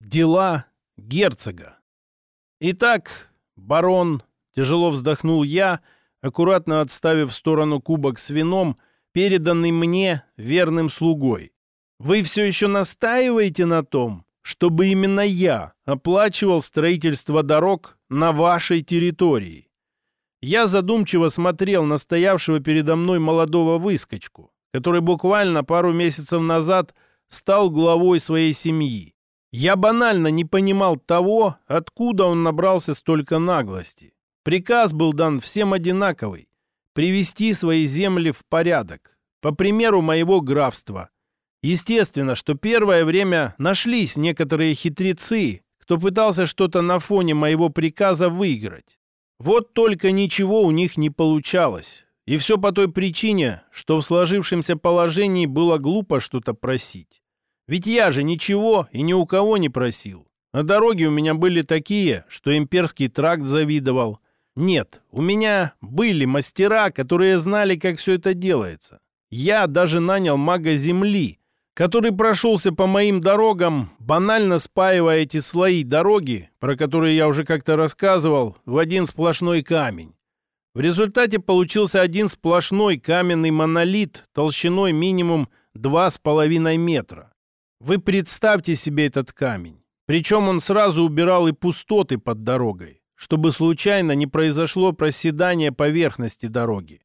Дела герцога. Итак, барон, тяжело вздохнул я, аккуратно отставив в сторону кубок с вином, переданный мне верным слугой. Вы все еще настаиваете на том, чтобы именно я оплачивал строительство дорог на вашей территории? Я задумчиво смотрел на стоявшего передо мной молодого выскочку, который буквально пару месяцев назад стал главой своей семьи. Я банально не понимал того, откуда он набрался столько наглости. Приказ был дан всем одинаковый – привести свои земли в порядок, по примеру моего графства. Естественно, что первое время нашлись некоторые хитрецы, кто пытался что-то на фоне моего приказа выиграть. Вот только ничего у них не получалось. И все по той причине, что в сложившемся положении было глупо что-то просить. Ведь я же ничего и ни у кого не просил. А дороги у меня были такие, что имперский тракт завидовал. Нет, у меня были мастера, которые знали, как все это делается. Я даже нанял мага земли, который прошелся по моим дорогам, банально спаивая эти слои дороги, про которые я уже как-то рассказывал, в один сплошной камень. В результате получился один сплошной каменный монолит толщиной минимум 2,5 метра. Вы представьте себе этот камень. Причем он сразу убирал и пустоты под дорогой, чтобы случайно не произошло проседание поверхности дороги.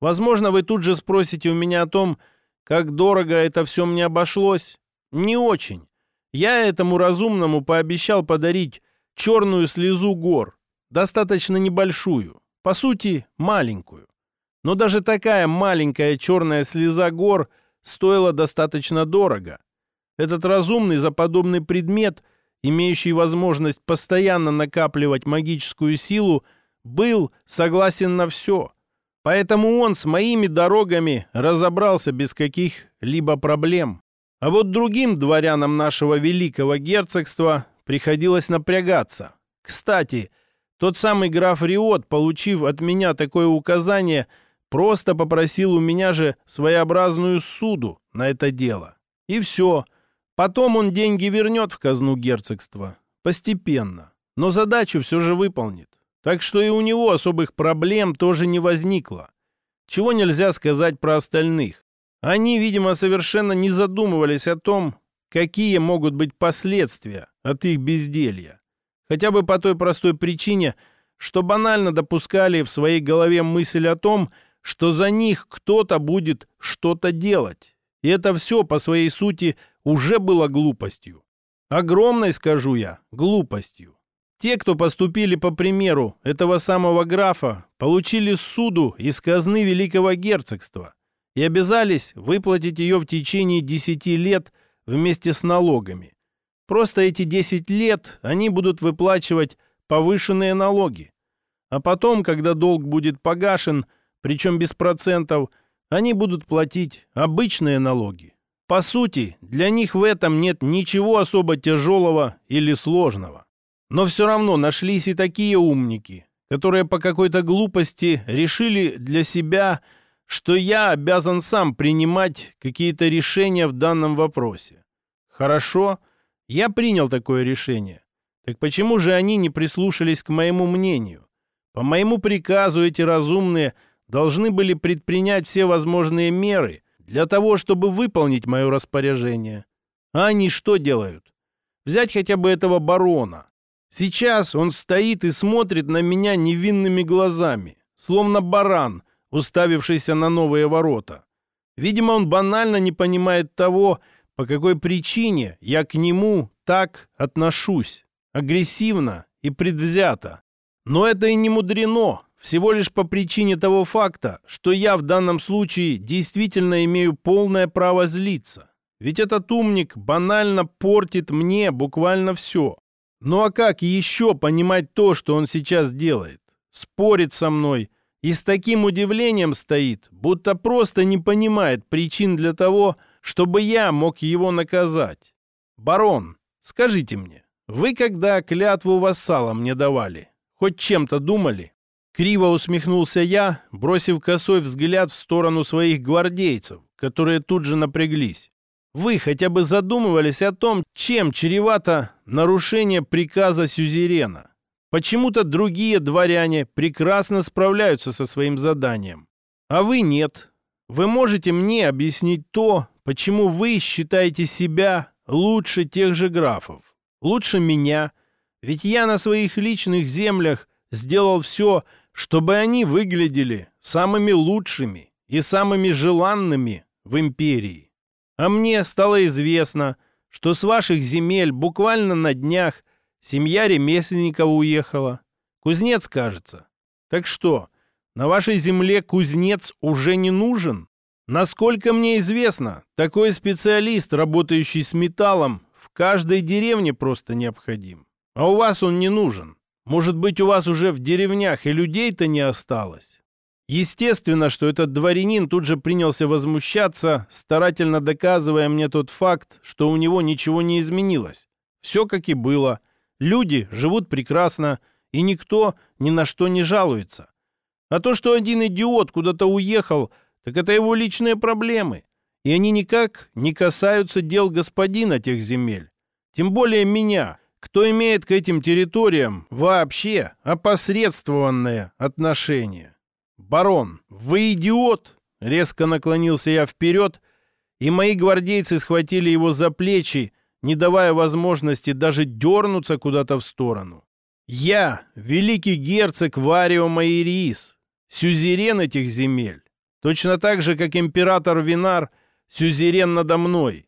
Возможно, вы тут же спросите у меня о том, как дорого это все мне обошлось. Не очень. Я этому разумному пообещал подарить черную слезу гор, достаточно небольшую, по сути, маленькую. Но даже такая маленькая черная слеза гор стоила достаточно дорого. Этот разумный за подобный предмет, имеющий возможность постоянно накапливать магическую силу, был согласен на все. Поэтому он с моими дорогами разобрался без каких-либо проблем. А вот другим дворянам нашего великого герцогства приходилось напрягаться. Кстати, тот самый граф Риот, получив от меня такое указание, просто попросил у меня же своеобразную суду на это дело. И все – Потом он деньги вернет в казну герцогства. Постепенно. Но задачу все же выполнит. Так что и у него особых проблем тоже не возникло. Чего нельзя сказать про остальных. Они, видимо, совершенно не задумывались о том, какие могут быть последствия от их безделья. Хотя бы по той простой причине, что банально допускали в своей голове мысль о том, что за них кто-то будет что-то делать. И это все по своей сути уже было глупостью. Огромной, скажу я, глупостью. Те, кто поступили по примеру этого самого графа, получили суду из казны Великого Герцогства и обязались выплатить ее в течение 10 лет вместе с налогами. Просто эти 10 лет они будут выплачивать повышенные налоги. А потом, когда долг будет погашен, причем без процентов, они будут платить обычные налоги. По сути, для них в этом нет ничего особо тяжелого или сложного. Но все равно нашлись и такие умники, которые по какой-то глупости решили для себя, что я обязан сам принимать какие-то решения в данном вопросе. Хорошо, я принял такое решение. Так почему же они не прислушались к моему мнению? По моему приказу эти разумные должны были предпринять все возможные меры – для того, чтобы выполнить мое распоряжение. А они что делают? Взять хотя бы этого барона. Сейчас он стоит и смотрит на меня невинными глазами, словно баран, уставившийся на новые ворота. Видимо, он банально не понимает того, по какой причине я к нему так отношусь, агрессивно и предвзято. Но это и не мудрено. Всего лишь по причине того факта, что я в данном случае действительно имею полное право злиться. Ведь этот умник банально портит мне буквально все. Ну а как еще понимать то, что он сейчас делает? Спорит со мной и с таким удивлением стоит, будто просто не понимает причин для того, чтобы я мог его наказать. Барон, скажите мне, вы когда клятву вассала мне давали, хоть чем-то думали? Криво усмехнулся я, бросив косой взгляд в сторону своих гвардейцев, которые тут же напряглись. Вы хотя бы задумывались о том, чем чревато нарушение приказа сюзерена? Почему-то другие дворяне прекрасно справляются со своим заданием. А вы нет. Вы можете мне объяснить то, почему вы считаете себя лучше тех же графов, лучше меня, ведь я на своих личных землях сделал все, чтобы они выглядели самыми лучшими и самыми желанными в империи. А мне стало известно, что с ваших земель буквально на днях семья ремесленников уехала. Кузнец, кажется. Так что, на вашей земле кузнец уже не нужен? Насколько мне известно, такой специалист, работающий с металлом, в каждой деревне просто необходим. А у вас он не нужен. Может быть, у вас уже в деревнях и людей-то не осталось? Естественно, что этот дворянин тут же принялся возмущаться, старательно доказывая мне тот факт, что у него ничего не изменилось. Все как и было. Люди живут прекрасно, и никто ни на что не жалуется. А то, что один идиот куда-то уехал, так это его личные проблемы. И они никак не касаются дел господина тех земель. Тем более меня, кто имеет к этим территориям вообще опосредствованное отношение. «Барон, вы идиот!» Резко наклонился я вперед, и мои гвардейцы схватили его за плечи, не давая возможности даже дернуться куда-то в сторону. «Я, великий герцог Варио Майриис, сюзерен этих земель, точно так же, как император Винар, сюзерен надо мной.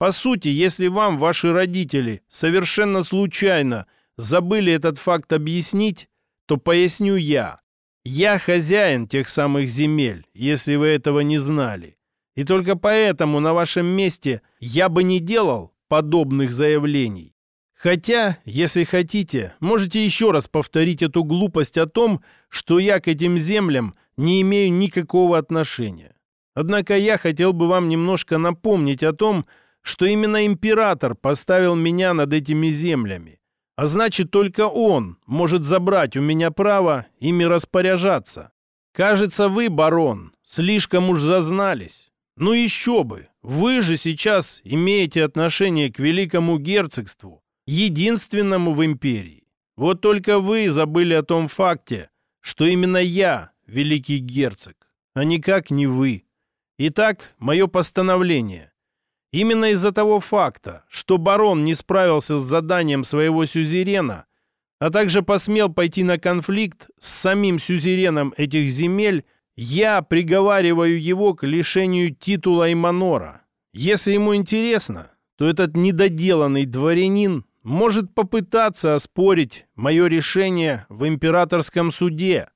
По сути, если вам ваши родители совершенно случайно забыли этот факт объяснить, то поясню я. Я хозяин тех самых земель, если вы этого не знали. И только поэтому на вашем месте я бы не делал подобных заявлений. Хотя, если хотите, можете еще раз повторить эту глупость о том, что я к этим землям не имею никакого отношения. Однако я хотел бы вам немножко напомнить о том, что именно император поставил меня над этими землями. А значит, только он может забрать у меня право ими распоряжаться. Кажется, вы, барон, слишком уж зазнались. Ну еще бы, вы же сейчас имеете отношение к великому герцогству, единственному в империи. Вот только вы забыли о том факте, что именно я великий герцог, а никак не вы. Итак, мое постановление. Именно из-за того факта, что барон не справился с заданием своего сюзерена, а также посмел пойти на конфликт с самим сюзереном этих земель, я приговариваю его к лишению титула Иманора. Если ему интересно, то этот недоделанный дворянин может попытаться оспорить мое решение в императорском суде.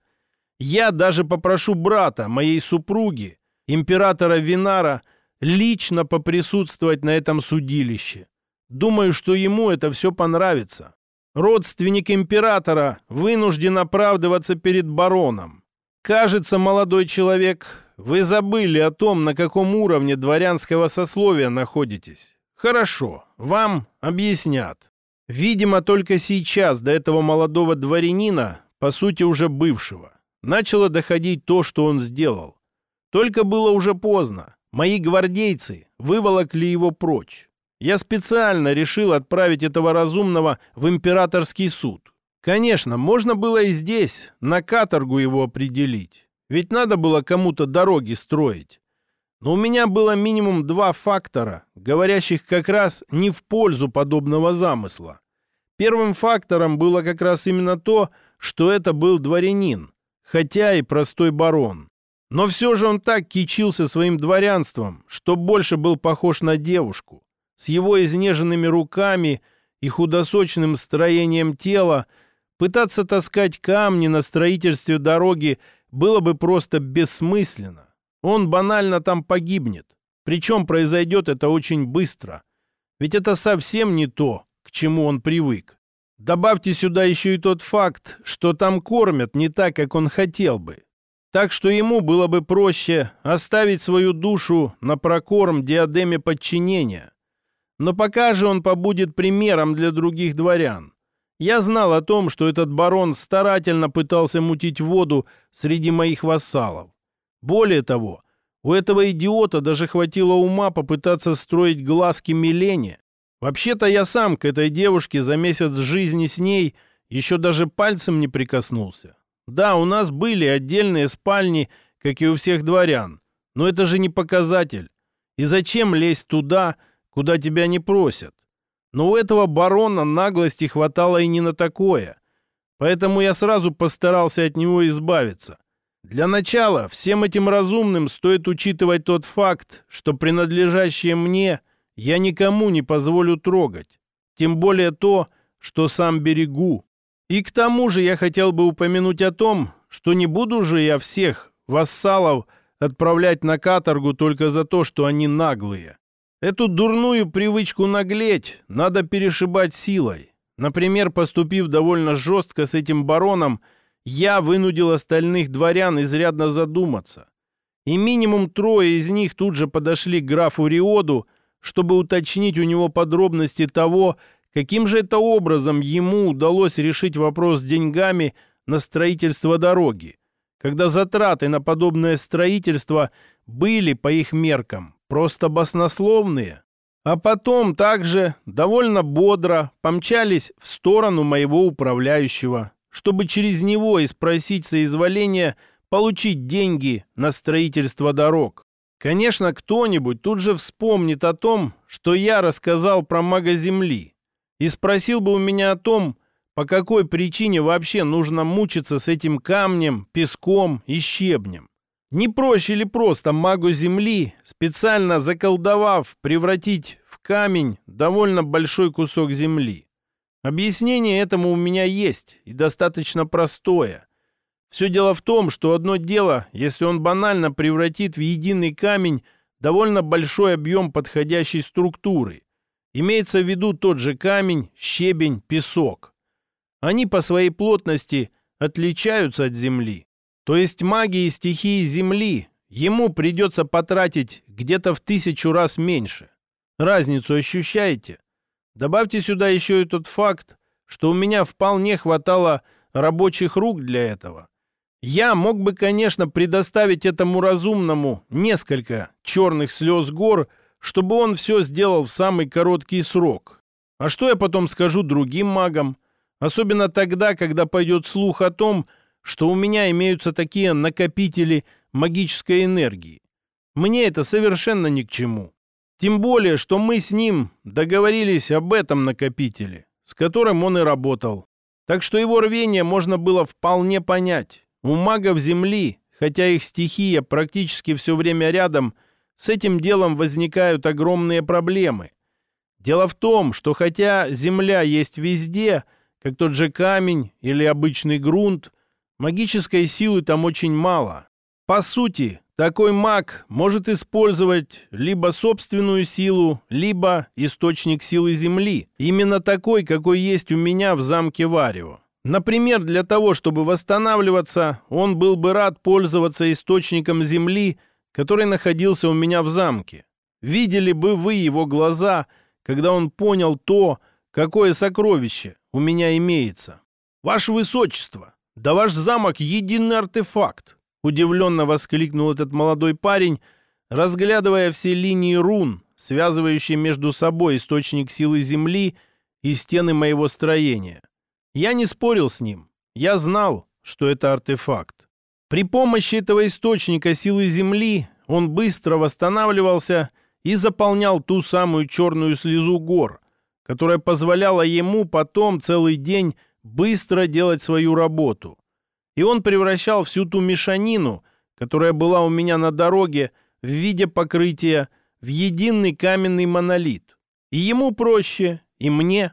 Я даже попрошу брата моей супруги, императора Винара, лично поприсутствовать на этом судилище. Думаю, что ему это все понравится. Родственник императора вынужден оправдываться перед бароном. Кажется, молодой человек, вы забыли о том, на каком уровне дворянского сословия находитесь. Хорошо, вам объяснят. Видимо, только сейчас до этого молодого дворянина, по сути уже бывшего, начало доходить то, что он сделал. Только было уже поздно. Мои гвардейцы выволокли его прочь. Я специально решил отправить этого разумного в императорский суд. Конечно, можно было и здесь, на каторгу его определить. Ведь надо было кому-то дороги строить. Но у меня было минимум два фактора, говорящих как раз не в пользу подобного замысла. Первым фактором было как раз именно то, что это был дворянин, хотя и простой барон. Но все же он так кичился своим дворянством, что больше был похож на девушку. С его изнеженными руками и худосочным строением тела пытаться таскать камни на строительстве дороги было бы просто бессмысленно. Он банально там погибнет. Причем произойдет это очень быстро. Ведь это совсем не то, к чему он привык. Добавьте сюда еще и тот факт, что там кормят не так, как он хотел бы. Так что ему было бы проще оставить свою душу на прокорм диадеме подчинения. Но пока же он побудет примером для других дворян. Я знал о том, что этот барон старательно пытался мутить воду среди моих вассалов. Более того, У этого идиота даже хватило ума попытаться строить глазки Милене. Вообще-то я сам к этой девушке за месяц жизни с ней еще даже пальцем не прикоснулся. Да, у нас были отдельные спальни, как и у всех дворян, но это же не показатель. И зачем лезть туда, куда тебя не просят? Но у этого барона наглости хватало и не на такое. Поэтому я сразу постарался от него избавиться. Для начала всем этим разумным стоит учитывать тот факт, что принадлежащее мне я никому не позволю трогать. Тем более то, что сам берегу. И к тому же я хотел бы упомянуть о том, что не буду же я всех вассалов отправлять на каторгу только за то, что они наглые. Эту дурную привычку наглеть надо перешибать силой. Например, поступив довольно жестко с этим бароном, я вынудил остальных дворян изрядно задуматься. И минимум трое из них тут же подошли к графу Риоду, чтобы уточнить у него подробности того, каким же это образом ему удалось решить вопрос с деньгами на строительство дороги, когда затраты на подобное строительство были, по их меркам, просто баснословные. А потом также довольно бодро помчались в сторону моего управляющего, чтобы через него и спросить соизволения получить деньги на строительство дорог. Конечно, кто-нибудь тут же вспомнит о том, что я рассказал про мага Земли, и спросил бы у меня о том, по какой причине вообще нужно мучиться с этим камнем, песком и щебнем. Не проще ли просто магу Земли, специально заколдовав, превратить в камень довольно большой кусок земли? Объяснение этому у меня есть, и достаточно простое. Все дело в том, что одно дело, если он банально превратит в единый камень довольно большой объем подходящей структуры. Имеется в виду тот же камень, щебень, песок. Они по своей плотности отличаются от Земли. То есть магии стихии Земли ему придется потратить где-то в тысячу раз меньше. Разницу ощущаете? Добавьте сюда еще и тот факт, что у меня вполне хватало рабочих рук для этого. Я мог бы, конечно, предоставить этому разумному несколько черных слез гор, чтобы он все сделал в самый короткий срок. А что я потом скажу другим магам? Особенно тогда, когда пойдет слух о том, что у меня имеются такие накопители магической энергии. Мне это совершенно ни к чему. Тем более, что мы с ним договорились об этом накопителе, с которым он и работал. Так что его рвение можно было вполне понять. У магов Земли, хотя их стихия практически все время рядом, с этим делом возникают огромные проблемы. Дело в том, что хотя Земля есть везде, как тот же камень или обычный грунт, магической силы там очень мало. По сути, такой маг может использовать либо собственную силу, либо источник силы Земли. Именно такой, какой есть у меня в замке Варио. Например, для того, чтобы восстанавливаться, он был бы рад пользоваться источником Земли, который находился у меня в замке. Видели бы вы его глаза, когда он понял то, какое сокровище у меня имеется. Ваше Высочество, да ваш замок — единый артефакт. Удивленно воскликнул этот молодой парень, разглядывая все линии рун, связывающие между собой источник силы Земли и стены моего строения. Я не спорил с ним. Я знал, что это артефакт. При помощи этого источника силы Земли он быстро восстанавливался и заполнял ту самую черную слезу гор, которая позволяла ему потом целый день быстро делать свою работу и он превращал всю ту мешанину, которая была у меня на дороге, в виде покрытия, в единый каменный монолит. И ему проще, и мне.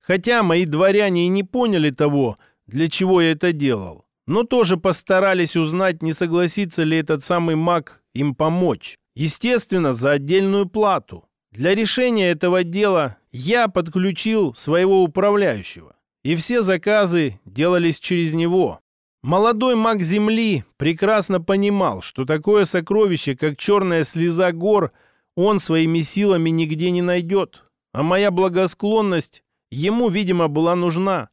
Хотя мои дворяне и не поняли того, для чего я это делал, но тоже постарались узнать, не согласится ли этот самый маг им помочь. Естественно, за отдельную плату. Для решения этого дела я подключил своего управляющего, и все заказы делались через него. Молодой маг Земли прекрасно понимал, что такое сокровище, как черная слеза гор, он своими силами нигде не найдет. А моя благосклонность ему, видимо, была нужна.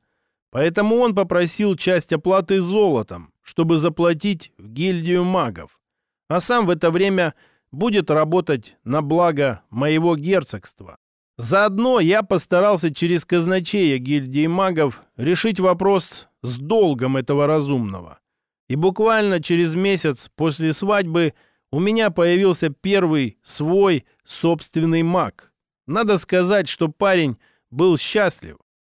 Поэтому он попросил часть оплаты золотом, чтобы заплатить в гильдию магов. а сам в это время будет работать на благо моего герцогства. Заодно я постарался через казначея гильдии магов решить вопрос с долгом этого разумного. И буквально через месяц после свадьбы у меня появился первый свой собственный маг. Надо сказать, что парень был счастлив.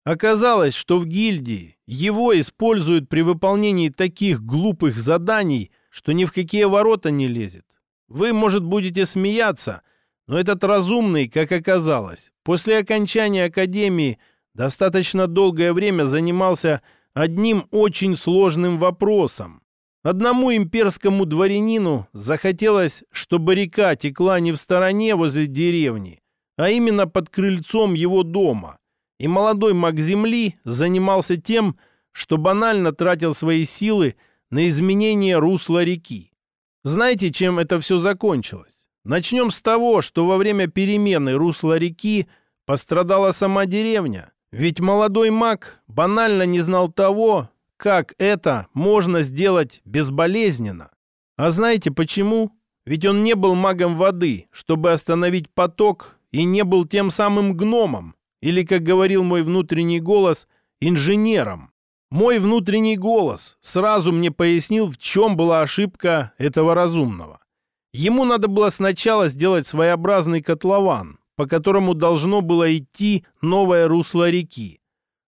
Оказалось, что в гильдии его используют при выполнении таких глупых заданий, что ни в какие ворота не лезет. Вы, может, будете смеяться, но этот разумный, как оказалось, после окончания академии достаточно долгое время занимался одним очень сложным вопросом. Одному имперскому дворянину захотелось, чтобы река текла не в стороне возле деревни, а именно под крыльцом его дома. И молодой маг земли занимался тем, что банально тратил свои силы на изменение русла реки. Знаете, чем это все закончилось? Начнем с того, что во время перемены русла реки пострадала сама деревня. Ведь молодой маг банально не знал того, как это можно сделать безболезненно. А знаете почему? Ведь он не был магом воды, чтобы остановить поток, и не был тем самым гномом, или, как говорил мой внутренний голос, инженером. Мой внутренний голос сразу мне пояснил, в чем была ошибка этого разумного. Ему надо было сначала сделать своеобразный котлован, по которому должно было идти новое русло реки,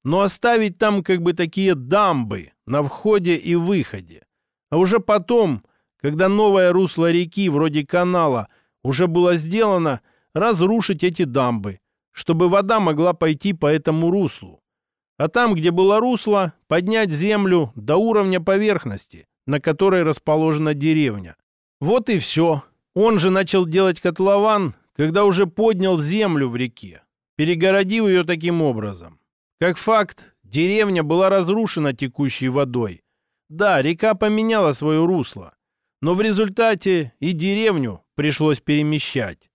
но оставить там как бы такие дамбы на входе и выходе. А уже потом, когда новое русло реки, вроде канала, уже было сделано, разрушить эти дамбы, чтобы вода могла пойти по этому руслу а там, где было русло, поднять землю до уровня поверхности, на которой расположена деревня. Вот и все. Он же начал делать котлован, когда уже поднял землю в реке, перегородив ее таким образом. Как факт, деревня была разрушена текущей водой. Да, река поменяла свое русло, но в результате и деревню пришлось перемещать.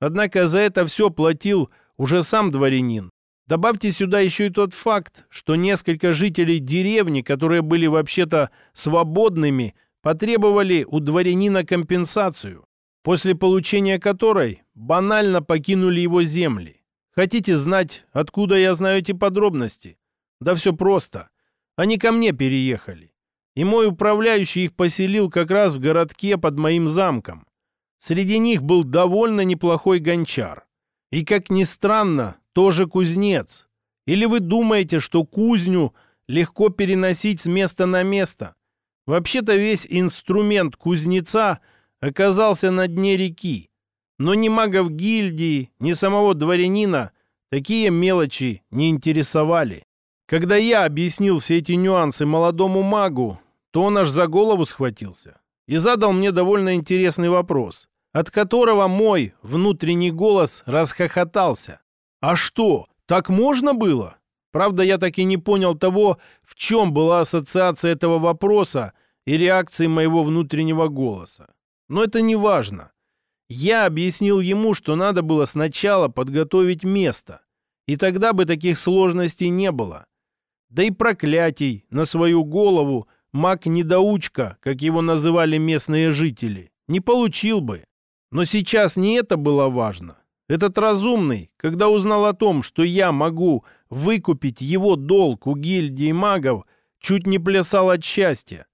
Однако за это все платил уже сам дворянин, Добавьте сюда еще и тот факт, что несколько жителей деревни, которые были вообще-то свободными, потребовали у дворянина компенсацию, после получения которой банально покинули его земли. Хотите знать, откуда я знаю эти подробности? Да все просто. Они ко мне переехали. И мой управляющий их поселил как раз в городке под моим замком. Среди них был довольно неплохой гончар. И, как ни странно, тоже кузнец? Или вы думаете, что кузню легко переносить с места на место? Вообще-то весь инструмент кузнеца оказался на дне реки. Но ни магов гильдии, ни самого дворянина такие мелочи не интересовали. Когда я объяснил все эти нюансы молодому магу, то он аж за голову схватился и задал мне довольно интересный вопрос, от которого мой внутренний голос расхохотался. А что, так можно было? Правда, я так и не понял того, в чем была ассоциация этого вопроса и реакции моего внутреннего голоса. Но это не важно. Я объяснил ему, что надо было сначала подготовить место, и тогда бы таких сложностей не было. Да и проклятий на свою голову маг-недоучка, как его называли местные жители, не получил бы. Но сейчас не это было важно. Этот разумный, когда узнал о том, что я могу выкупить его долг у гильдии магов, чуть не плясал от счастья.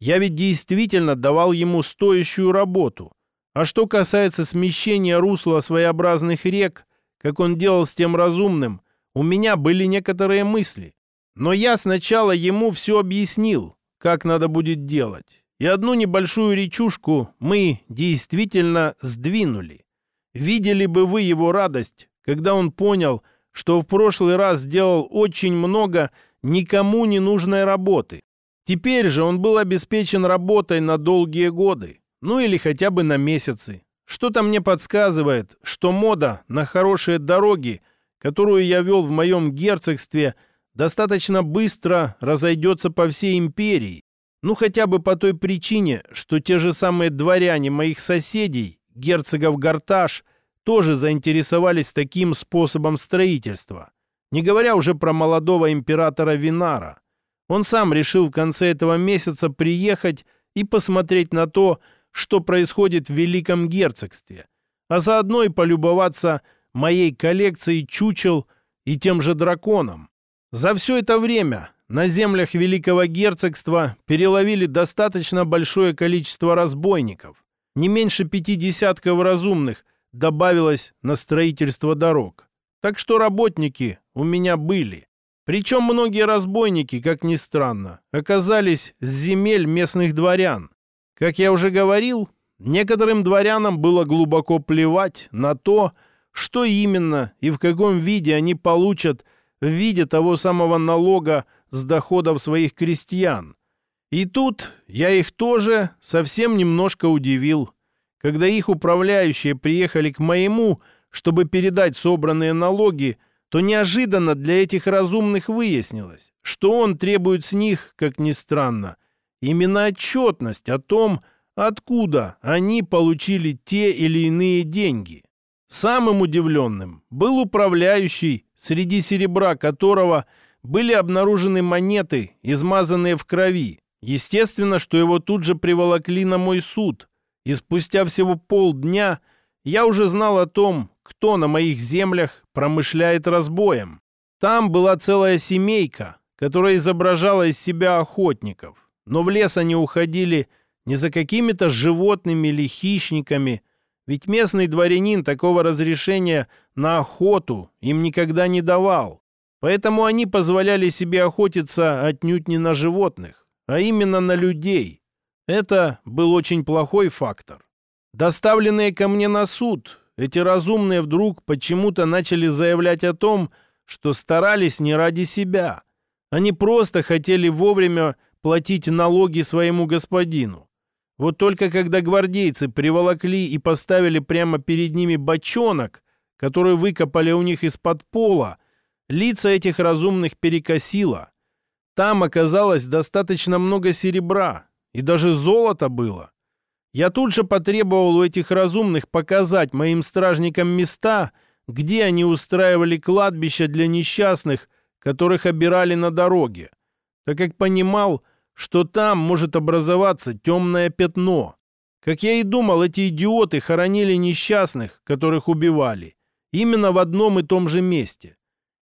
Я ведь действительно давал ему стоящую работу. А что касается смещения русла своеобразных рек, как он делал с тем разумным, у меня были некоторые мысли. Но я сначала ему все объяснил, как надо будет делать. И одну небольшую речушку мы действительно сдвинули. Видели бы вы его радость, когда он понял, что в прошлый раз сделал очень много никому не нужной работы. Теперь же он был обеспечен работой на долгие годы, ну или хотя бы на месяцы. Что-то мне подсказывает, что мода на хорошие дороги, которую я вел в моем герцогстве, достаточно быстро разойдется по всей империи. Ну хотя бы по той причине, что те же самые дворяне моих соседей герцогов Гарташ тоже заинтересовались таким способом строительства. Не говоря уже про молодого императора Винара. Он сам решил в конце этого месяца приехать и посмотреть на то, что происходит в Великом Герцогстве, а заодно и полюбоваться моей коллекцией чучел и тем же драконом. За все это время на землях Великого Герцогства переловили достаточно большое количество разбойников. Не меньше пяти десятков разумных добавилось на строительство дорог. Так что работники у меня были. Причем многие разбойники, как ни странно, оказались с земель местных дворян. Как я уже говорил, некоторым дворянам было глубоко плевать на то, что именно и в каком виде они получат в виде того самого налога с доходов своих крестьян. И тут я их тоже совсем немножко удивил. Когда их управляющие приехали к моему, чтобы передать собранные налоги, то неожиданно для этих разумных выяснилось, что он требует с них, как ни странно, именно отчетность о том, откуда они получили те или иные деньги. Самым удивленным был управляющий, среди серебра которого были обнаружены монеты, измазанные в крови. Естественно, что его тут же приволокли на мой суд, и спустя всего полдня я уже знал о том, кто на моих землях промышляет разбоем. Там была целая семейка, которая изображала из себя охотников. Но в лес они уходили не за какими-то животными или хищниками, ведь местный дворянин такого разрешения на охоту им никогда не давал. Поэтому они позволяли себе охотиться отнюдь не на животных, а именно на людей. Это был очень плохой фактор. Доставленные ко мне на суд, эти разумные вдруг почему-то начали заявлять о том, что старались не ради себя. Они просто хотели вовремя платить налоги своему господину. Вот только когда гвардейцы приволокли и поставили прямо перед ними бочонок, который выкопали у них из-под пола, лица этих разумных перекосило. Там оказалось достаточно много серебра, и даже золота было. Я тут же потребовал у этих разумных показать моим стражникам места, где они устраивали кладбища для несчастных, которых обирали на дороге, так как понимал, что там может образоваться темное пятно. Как я и думал, эти идиоты хоронили несчастных, которых убивали, именно в одном и том же месте.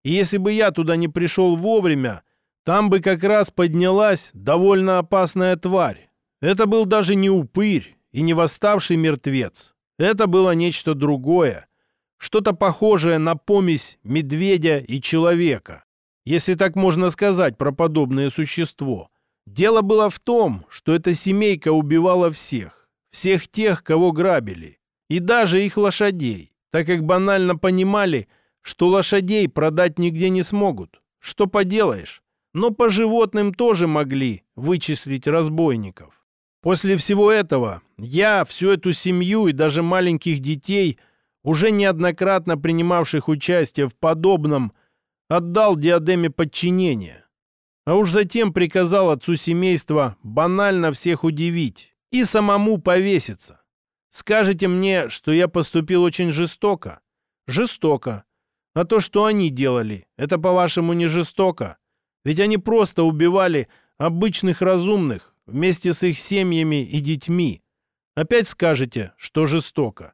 И если бы я туда не пришел вовремя, там бы как раз поднялась довольно опасная тварь. Это был даже не упырь, и не восставший мертвец. Это было нечто другое, что-то похожее на помесь медведя и человека, если так можно сказать про подобное существо. Дело было в том, что эта семейка убивала всех, всех тех, кого грабили, и даже их лошадей, так как банально понимали, что лошадей продать нигде не смогут. Что поделаешь? Но по животным тоже могли вычислить разбойников. После всего этого я всю эту семью и даже маленьких детей, уже неоднократно принимавших участие в подобном, отдал диадеме подчинения. А уж затем приказал отцу семейства банально всех удивить и самому повеситься. Скажете мне, что я поступил очень жестоко? Жестоко. А то, что они делали, это, по-вашему, не жестоко? Ведь они просто убивали обычных разумных, вместе с их семьями и детьми. Опять скажете, что жестоко.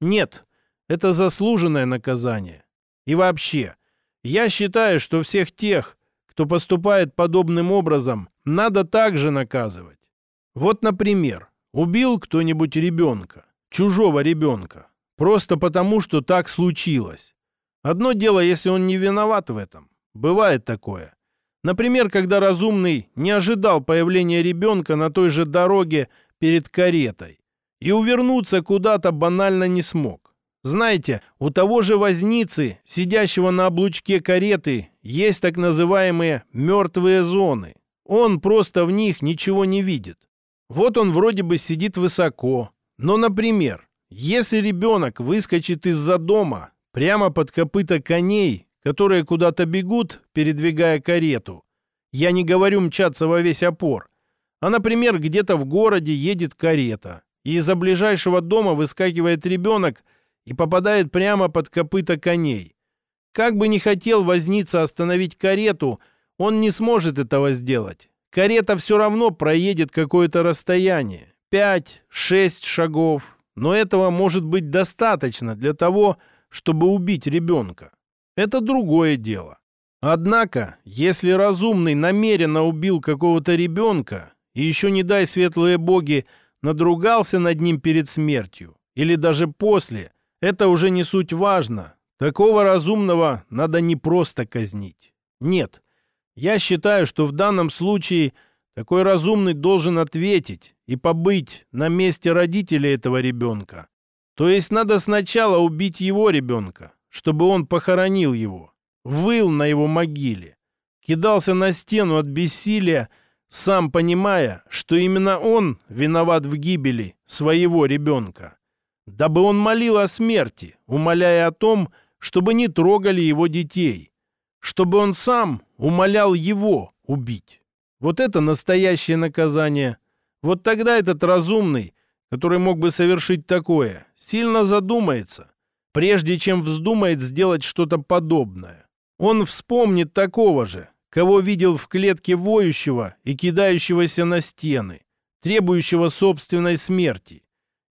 Нет, это заслуженное наказание. И вообще, я считаю, что всех тех, кто поступает подобным образом, надо также наказывать. Вот, например, убил кто-нибудь ребенка, чужого ребенка, просто потому, что так случилось. Одно дело, если он не виноват в этом. Бывает такое. Например, когда разумный не ожидал появления ребенка на той же дороге перед каретой и увернуться куда-то банально не смог. Знаете, у того же возницы, сидящего на облучке кареты, есть так называемые «мертвые зоны». Он просто в них ничего не видит. Вот он вроде бы сидит высоко. Но, например, если ребенок выскочит из-за дома прямо под копыта коней которые куда-то бегут, передвигая карету. Я не говорю мчаться во весь опор. А, например, где-то в городе едет карета, и из-за ближайшего дома выскакивает ребенок и попадает прямо под копыта коней. Как бы ни хотел возниться остановить карету, он не сможет этого сделать. Карета все равно проедет какое-то расстояние, 5-6 шагов, но этого может быть достаточно для того, чтобы убить ребенка. Это другое дело. Однако, если разумный намеренно убил какого-то ребенка, и еще не дай светлые боги надругался над ним перед смертью, или даже после, это уже не суть важно. Такого разумного надо не просто казнить. Нет, я считаю, что в данном случае такой разумный должен ответить и побыть на месте родителей этого ребенка. То есть надо сначала убить его ребенка, чтобы он похоронил его, выл на его могиле, кидался на стену от бессилия, сам понимая, что именно он виноват в гибели своего ребенка, дабы он молил о смерти, умоляя о том, чтобы не трогали его детей, чтобы он сам умолял его убить. Вот это настоящее наказание. Вот тогда этот разумный, который мог бы совершить такое, сильно задумается, прежде чем вздумает сделать что-то подобное. Он вспомнит такого же, кого видел в клетке воющего и кидающегося на стены, требующего собственной смерти.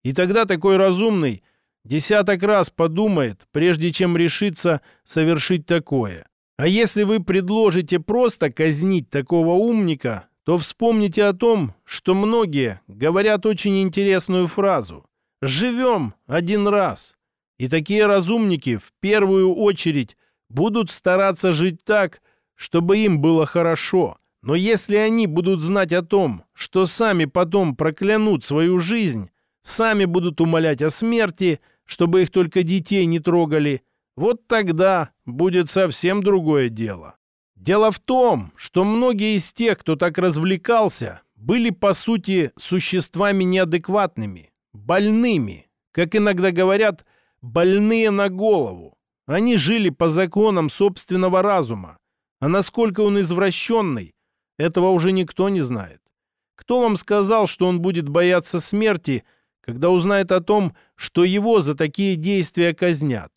И тогда такой разумный десяток раз подумает, прежде чем решиться совершить такое. А если вы предложите просто казнить такого умника, то вспомните о том, что многие говорят очень интересную фразу «живем один раз». И такие разумники в первую очередь будут стараться жить так, чтобы им было хорошо. Но если они будут знать о том, что сами потом проклянут свою жизнь, сами будут умолять о смерти, чтобы их только детей не трогали, вот тогда будет совсем другое дело. Дело в том, что многие из тех, кто так развлекался, были по сути существами неадекватными, больными, как иногда говорят, больные на голову. Они жили по законам собственного разума, а насколько он извращенный, этого уже никто не знает. Кто вам сказал, что он будет бояться смерти, когда узнает о том, что его за такие действия казнят?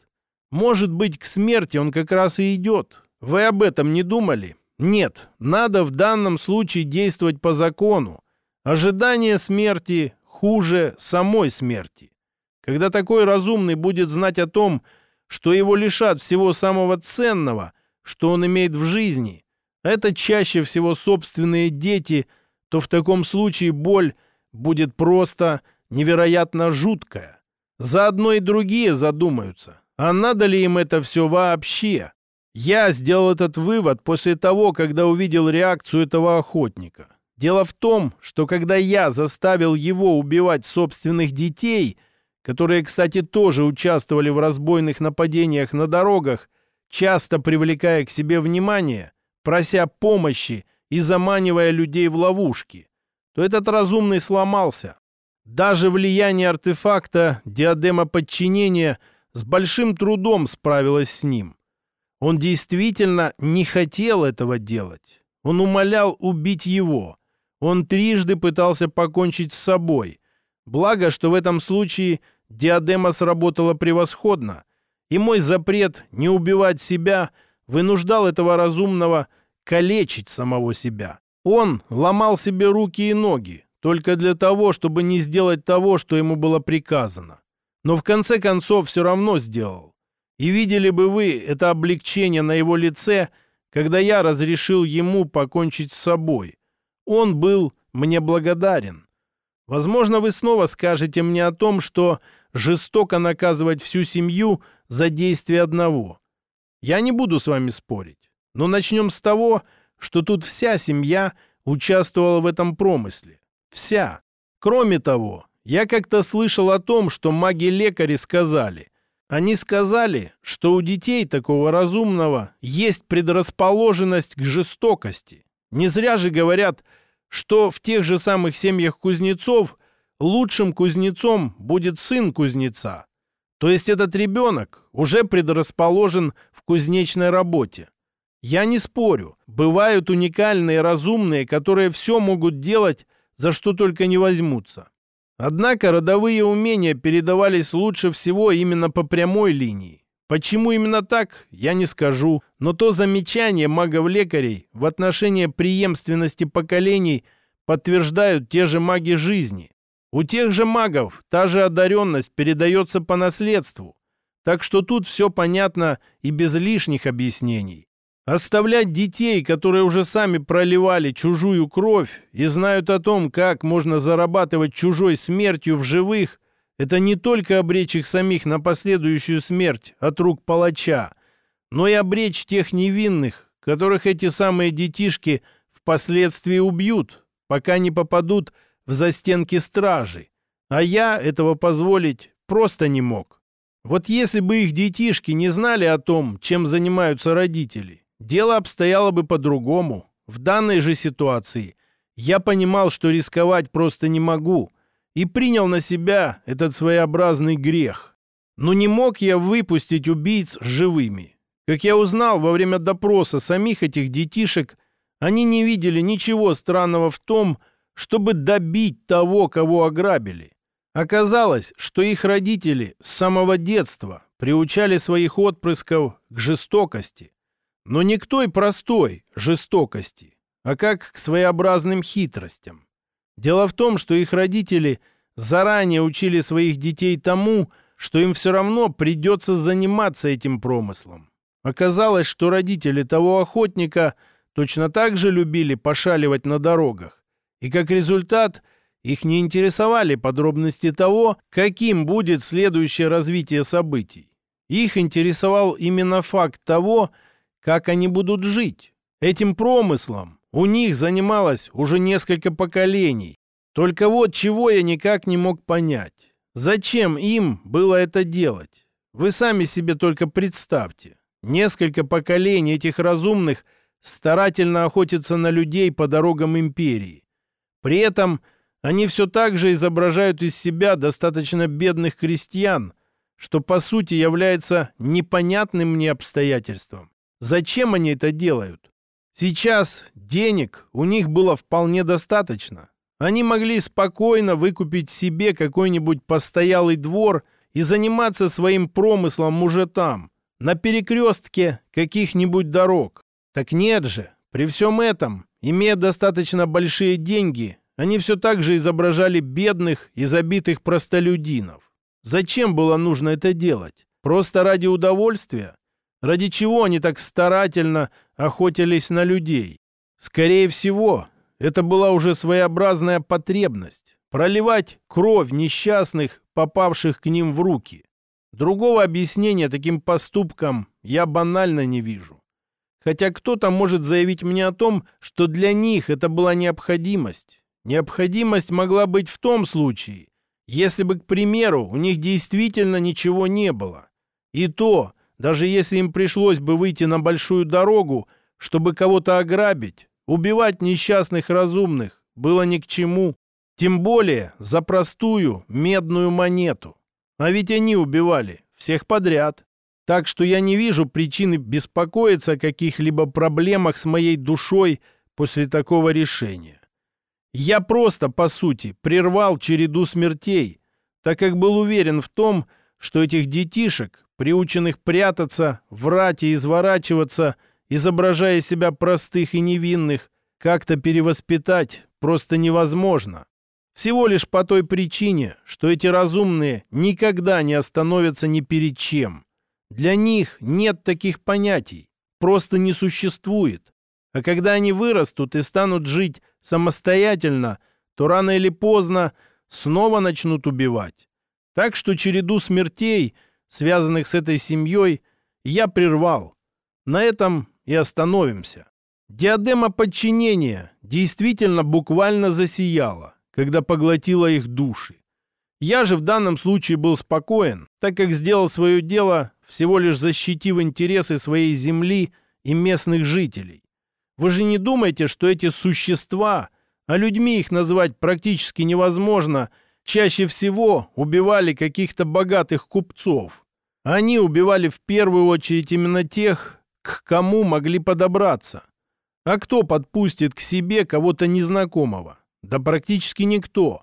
Может быть, к смерти он как раз и идет. Вы об этом не думали? Нет, надо в данном случае действовать по закону. Ожидание смерти хуже самой смерти. Когда такой разумный будет знать о том, что его лишат всего самого ценного – что он имеет в жизни, это чаще всего собственные дети, то в таком случае боль будет просто невероятно жуткая. Заодно и другие задумаются, а надо ли им это все вообще? Я сделал этот вывод после того, когда увидел реакцию этого охотника. Дело в том, что когда я заставил его убивать собственных детей, которые, кстати, тоже участвовали в разбойных нападениях на дорогах, часто привлекая к себе внимание, прося помощи и заманивая людей в ловушки, то этот разумный сломался. Даже влияние артефакта диадема подчинения с большим трудом справилось с ним. Он действительно не хотел этого делать. Он умолял убить его. Он трижды пытался покончить с собой. Благо, что в этом случае диадема сработала превосходно — и мой запрет не убивать себя вынуждал этого разумного калечить самого себя. Он ломал себе руки и ноги только для того, чтобы не сделать того, что ему было приказано. Но в конце концов все равно сделал. И видели бы вы это облегчение на его лице, когда я разрешил ему покончить с собой. Он был мне благодарен. Возможно, вы снова скажете мне о том, что жестоко наказывать всю семью за действие одного. Я не буду с вами спорить, но начнем с того, что тут вся семья участвовала в этом промысле. Вся. Кроме того, я как-то слышал о том, что маги-лекари сказали. Они сказали, что у детей такого разумного есть предрасположенность к жестокости. Не зря же говорят, что в тех же самых семьях кузнецов лучшим кузнецом будет сын кузнеца, то есть этот ребенок уже предрасположен в кузнечной работе. Я не спорю, бывают уникальные разумные, которые все могут делать, за что только не возьмутся. Однако родовые умения передавались лучше всего именно по прямой линии. Почему именно так, я не скажу, но то замечание магов-лекарей в отношении преемственности поколений подтверждают те же маги жизни. У тех же магов та же одаренность передается по наследству. Так что тут все понятно и без лишних объяснений. Оставлять детей, которые уже сами проливали чужую кровь и знают о том, как можно зарабатывать чужой смертью в живых, это не только обречь их самих на последующую смерть от рук палача, но и обречь тех невинных, которых эти самые детишки впоследствии убьют, пока не попадут в застенки стражи. А я этого позволить просто не мог. Вот если бы их детишки не знали о том, чем занимаются родители, дело обстояло бы по-другому. В данной же ситуации я понимал, что рисковать просто не могу, и принял на себя этот своеобразный грех. Но не мог я выпустить убийц живыми. Как я узнал во время допроса самих этих детишек, они не видели ничего странного в том, чтобы добить того, кого ограбили. Оказалось, что их родители с самого детства приучали своих отпрысков к жестокости. Но не к той простой жестокости, а как к своеобразным хитростям. Дело в том, что их родители заранее учили своих детей тому, что им все равно придется заниматься этим промыслом. Оказалось, что родители того охотника точно так же любили пошаливать на дорогах. И как результат, их не интересовали подробности того, каким будет следующее развитие событий. Их интересовал именно факт того, как они будут жить. Этим промыслом у них занималось уже несколько поколений. Только вот чего я никак не мог понять. Зачем им было это делать? Вы сами себе только представьте. Несколько поколений этих разумных старательно охотятся на людей по дорогам империи. При этом они все так же изображают из себя достаточно бедных крестьян, что по сути является непонятным мне обстоятельством. Зачем они это делают? Сейчас денег у них было вполне достаточно. Они могли спокойно выкупить себе какой-нибудь постоялый двор и заниматься своим промыслом уже там, на перекрестке каких-нибудь дорог. Так нет же, при всем этом, имея достаточно большие деньги, они все так же изображали бедных и забитых простолюдинов. Зачем было нужно это делать? Просто ради удовольствия? Ради чего они так старательно охотились на людей? Скорее всего, это была уже своеобразная потребность проливать кровь несчастных, попавших к ним в руки. Другого объяснения таким поступкам я банально не вижу. Хотя кто-то может заявить мне о том, что для них это была необходимость. Необходимость могла быть в том случае, если бы, к примеру, у них действительно ничего не было. И то, даже если им пришлось бы выйти на большую дорогу, чтобы кого-то ограбить, убивать несчастных разумных было ни к чему. Тем более за простую медную монету. А ведь они убивали всех подряд. Так что я не вижу причины беспокоиться о каких-либо проблемах с моей душой после такого решения. Я просто, по сути, прервал череду смертей, так как был уверен в том, что этих детишек, приученных прятаться, врать и изворачиваться, изображая себя простых и невинных, как-то перевоспитать просто невозможно. Всего лишь по той причине, что эти разумные никогда не остановятся ни перед чем. Для них нет таких понятий, просто не существует. А когда они вырастут и станут жить самостоятельно, то рано или поздно снова начнут убивать. Так что череду смертей, связанных с этой семьей, я прервал. На этом и остановимся. Диадема подчинения действительно буквально засияла когда поглотила их души. Я же в данном случае был спокоен, так как сделал свое дело, всего лишь защитив интересы своей земли и местных жителей. Вы же не думаете, что эти существа, а людьми их назвать практически невозможно, чаще всего убивали каких-то богатых купцов. Они убивали в первую очередь именно тех, к кому могли подобраться. А кто подпустит к себе кого-то незнакомого? Да практически никто.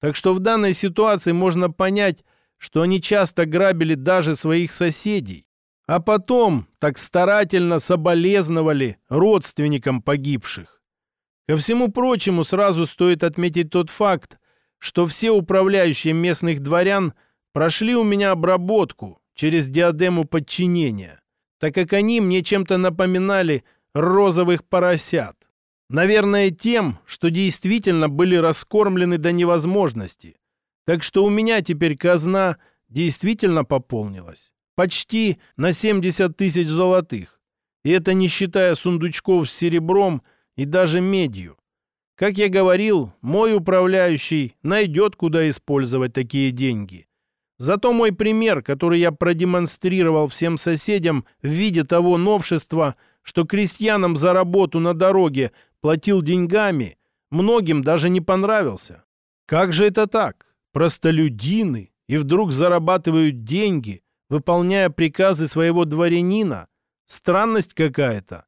Так что в данной ситуации можно понять, что они часто грабили даже своих соседей. А потом так старательно соболезновали родственникам погибших. Ко всему прочему, сразу стоит отметить тот факт, что все управляющие местных дворян прошли у меня обработку через диадему подчинения, так как они мне чем-то напоминали розовых поросят. Наверное, тем, что действительно были раскормлены до невозможности. Так что у меня теперь казна действительно пополнилась. Почти на 70 тысяч золотых. И это не считая сундучков с серебром и даже медью. Как я говорил, мой управляющий найдет, куда использовать такие деньги. Зато мой пример, который я продемонстрировал всем соседям в виде того новшества, что крестьянам за работу на дороге платил деньгами, многим даже не понравился. Как же это так? Простолюдины и вдруг зарабатывают деньги, выполняя приказы своего дворянина? Странность какая-то.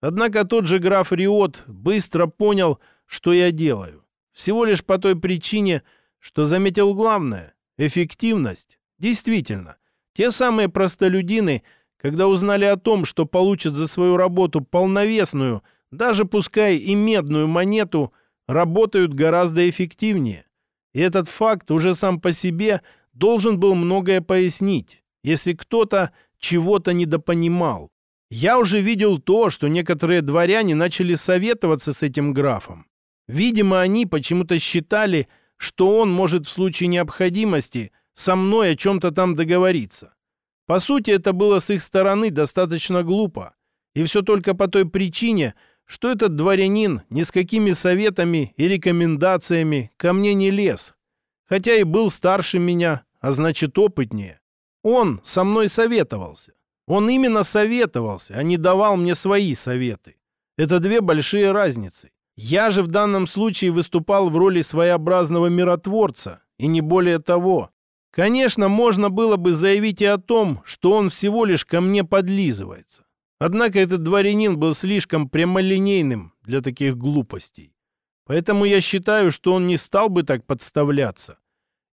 Однако тот же граф Риот быстро понял, что я делаю. Всего лишь по той причине, что заметил главное – эффективность. Действительно, те самые простолюдины, когда узнали о том, что получат за свою работу полновесную, даже пускай и медную монету, работают гораздо эффективнее. И этот факт уже сам по себе должен был многое пояснить, если кто-то чего-то недопонимал. Я уже видел то, что некоторые дворяне начали советоваться с этим графом. Видимо, они почему-то считали, что он может в случае необходимости со мной о чем-то там договориться. По сути, это было с их стороны достаточно глупо. И все только по той причине, что этот дворянин ни с какими советами и рекомендациями ко мне не лез. Хотя и был старше меня, а значит опытнее. Он со мной советовался. Он именно советовался, а не давал мне свои советы. Это две большие разницы. Я же в данном случае выступал в роли своеобразного миротворца, и не более того. Конечно, можно было бы заявить и о том, что он всего лишь ко мне подлизывается. Однако этот дворянин был слишком прямолинейным для таких глупостей. Поэтому я считаю, что он не стал бы так подставляться.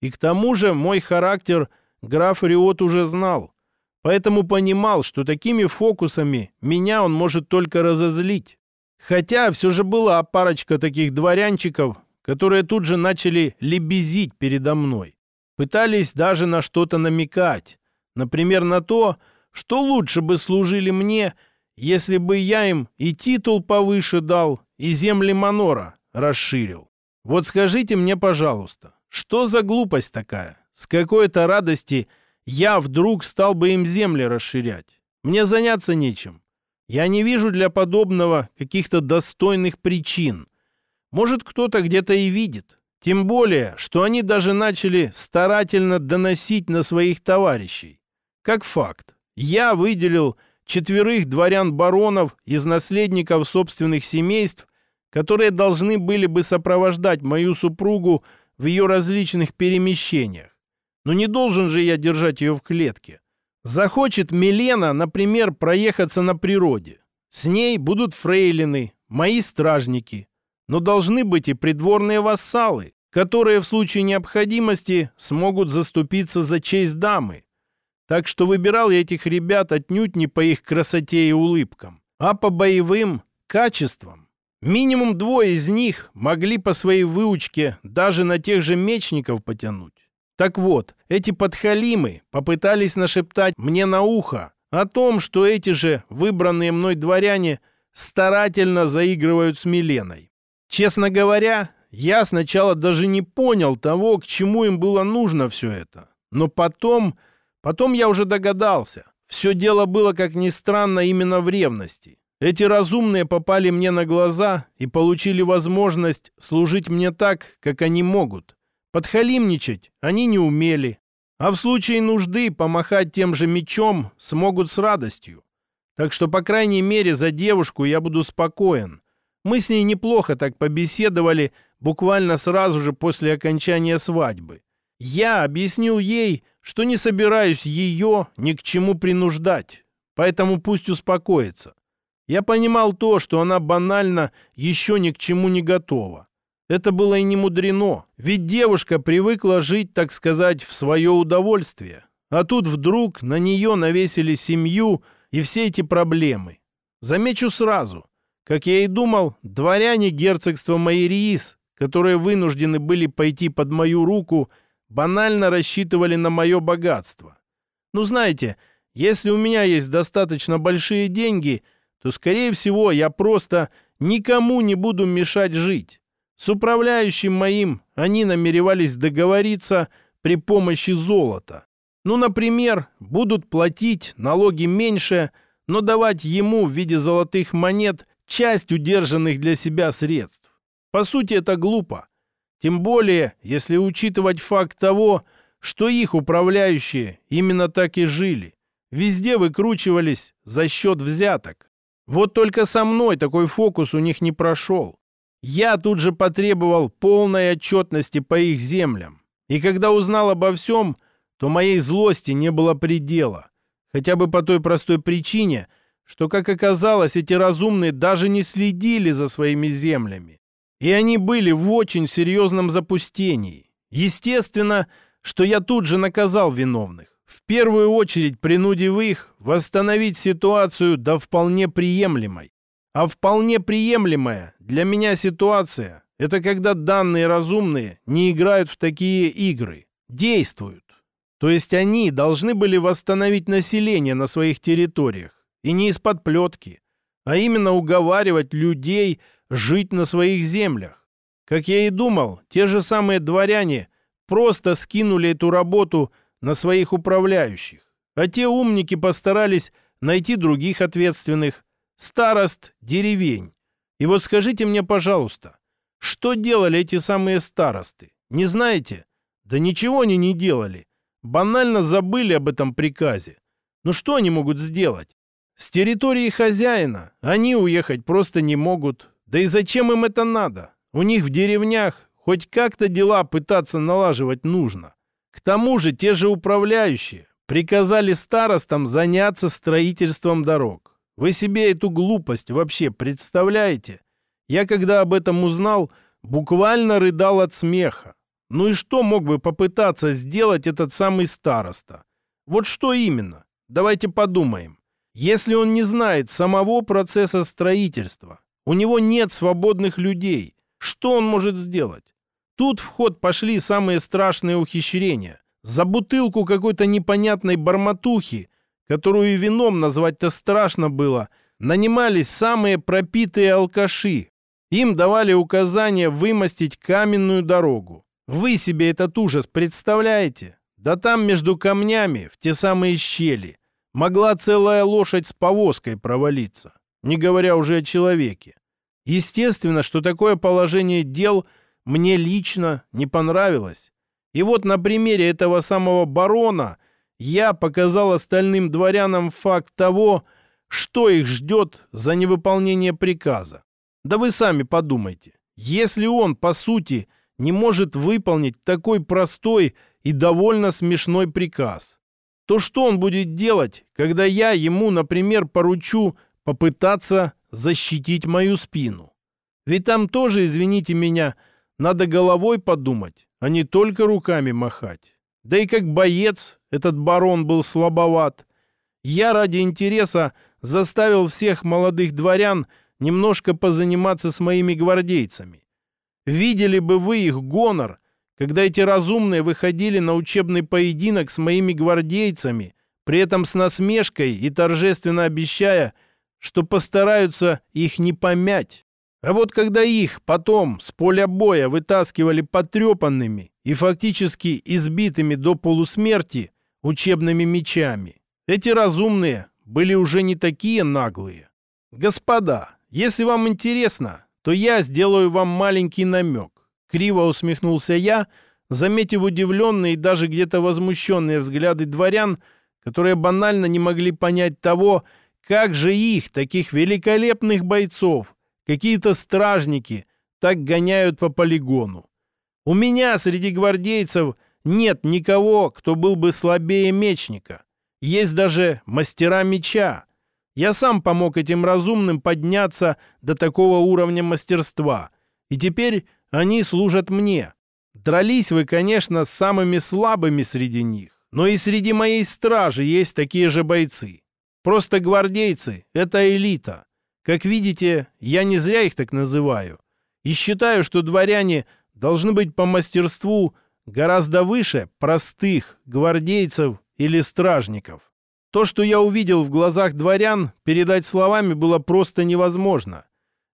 И к тому же мой характер граф Риот уже знал. Поэтому понимал, что такими фокусами меня он может только разозлить. Хотя все же была парочка таких дворянчиков, которые тут же начали лебезить передо мной. Пытались даже на что-то намекать. Например, на то, что лучше бы служили мне, если бы я им и титул повыше дал, и земли Манора расширил. Вот скажите мне, пожалуйста, что за глупость такая? С какой-то радости я вдруг стал бы им земли расширять? Мне заняться нечем. Я не вижу для подобного каких-то достойных причин. Может, кто-то где-то и видит. Тем более, что они даже начали старательно доносить на своих товарищей. Как факт, я выделил четверых дворян-баронов из наследников собственных семейств, которые должны были бы сопровождать мою супругу в ее различных перемещениях. Но не должен же я держать ее в клетке. Захочет Милена, например, проехаться на природе. С ней будут фрейлины, мои стражники. Но должны быть и придворные вассалы, которые в случае необходимости смогут заступиться за честь дамы. Так что выбирал я этих ребят отнюдь не по их красоте и улыбкам, а по боевым качествам. Минимум двое из них могли по своей выучке даже на тех же мечников потянуть. Так вот, эти подхалимы попытались нашептать мне на ухо о том, что эти же выбранные мной дворяне старательно заигрывают с Миленой. Честно говоря, я сначала даже не понял того, к чему им было нужно все это. Но потом, потом я уже догадался. Все дело было, как ни странно, именно в ревности. Эти разумные попали мне на глаза и получили возможность служить мне так, как они могут. Подхалимничать они не умели, а в случае нужды помахать тем же мечом смогут с радостью. Так что, по крайней мере, за девушку я буду спокоен. Мы с ней неплохо так побеседовали буквально сразу же после окончания свадьбы. Я объяснил ей, что не собираюсь ее ни к чему принуждать, поэтому пусть успокоится. Я понимал то, что она банально еще ни к чему не готова. Это было и не мудрено, ведь девушка привыкла жить, так сказать, в свое удовольствие. А тут вдруг на нее навесили семью и все эти проблемы. Замечу сразу, как я и думал, дворяне герцогства Майриис, которые вынуждены были пойти под мою руку, банально рассчитывали на мое богатство. Ну, знаете, если у меня есть достаточно большие деньги, то, скорее всего, я просто никому не буду мешать жить. С управляющим моим они намеревались договориться при помощи золота. Ну, например, будут платить налоги меньше, но давать ему в виде золотых монет часть удержанных для себя средств. По сути, это глупо. Тем более, если учитывать факт того, что их управляющие именно так и жили. Везде выкручивались за счет взяток. Вот только со мной такой фокус у них не прошел. Я тут же потребовал полной отчетности по их землям. И когда узнал обо всем, то моей злости не было предела. Хотя бы по той простой причине, что, как оказалось, эти разумные даже не следили за своими землями. И они были в очень серьезном запустении. Естественно, что я тут же наказал виновных. В первую очередь принудив их восстановить ситуацию до вполне приемлемой. А вполне приемлемая для меня ситуация – это когда данные разумные не играют в такие игры, действуют. То есть они должны были восстановить население на своих территориях. И не из-под плетки, а именно уговаривать людей жить на своих землях. Как я и думал, те же самые дворяне просто скинули эту работу на своих управляющих. А те умники постарались найти других ответственных, старост деревень. И вот скажите мне, пожалуйста, что делали эти самые старосты? Не знаете? Да ничего они не делали. Банально забыли об этом приказе. Ну что они могут сделать? С территории хозяина они уехать просто не могут. Да и зачем им это надо? У них в деревнях хоть как-то дела пытаться налаживать нужно. К тому же те же управляющие приказали старостам заняться строительством дорог. Вы себе эту глупость вообще представляете? Я когда об этом узнал, буквально рыдал от смеха. Ну и что мог бы попытаться сделать этот самый староста? Вот что именно? Давайте подумаем. Если он не знает самого процесса строительства, у него нет свободных людей, что он может сделать? Тут в ход пошли самые страшные ухищрения. За бутылку какой-то непонятной барматухи, которую вином назвать-то страшно было, нанимались самые пропитые алкаши. Им давали указание вымостить каменную дорогу. Вы себе этот ужас представляете? Да там между камнями, в те самые щели, могла целая лошадь с повозкой провалиться, не говоря уже о человеке. Естественно, что такое положение дел мне лично не понравилось. И вот на примере этого самого барона я показал остальным дворянам факт того, что их ждет за невыполнение приказа. Да вы сами подумайте. Если он, по сути, не может выполнить такой простой и довольно смешной приказ, то что он будет делать, когда я ему, например, поручу попытаться защитить мою спину? Ведь там тоже, извините меня, надо головой подумать, а не только руками махать. Да и как боец этот барон был слабоват. Я ради интереса заставил всех молодых дворян немножко позаниматься с моими гвардейцами. Видели бы вы их гонор, когда эти разумные выходили на учебный поединок с моими гвардейцами, при этом с насмешкой и торжественно обещая, что постараются их не помять. А вот когда их потом с поля боя вытаскивали потрепанными и фактически избитыми до полусмерти учебными мечами, эти разумные были уже не такие наглые. Господа, если вам интересно, то я сделаю вам маленький намек. Криво усмехнулся я, заметив удивленные и даже где-то возмущенные взгляды дворян, которые банально не могли понять того, как же их, таких великолепных бойцов, какие-то стражники, так гоняют по полигону. У меня среди гвардейцев нет никого, кто был бы слабее мечника. Есть даже мастера меча. Я сам помог этим разумным подняться до такого уровня мастерства. И теперь они служат мне. Дрались вы, конечно, с самыми слабыми среди них. Но и среди моей стражи есть такие же бойцы. Просто гвардейцы — это элита. Как видите, я не зря их так называю. И считаю, что дворяне должны быть по мастерству гораздо выше простых гвардейцев или стражников. То, что я увидел в глазах дворян, передать словами было просто невозможно.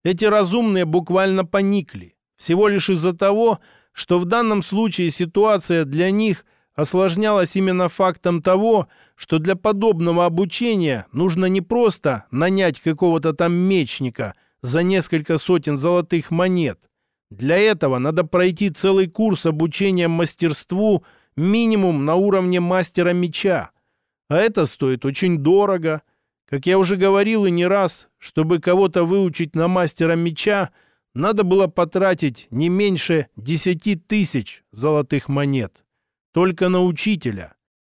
Эти разумные буквально поникли. Всего лишь из-за того, что в данном случае ситуация для них осложнялась именно фактом того, что для подобного обучения нужно не просто нанять какого-то там мечника за несколько сотен золотых монет. Для этого надо пройти целый курс обучения мастерству минимум на уровне мастера меча. А это стоит очень дорого. Как я уже говорил и не раз, чтобы кого-то выучить на мастера меча, надо было потратить не меньше десяти тысяч золотых монет. Только на учителя.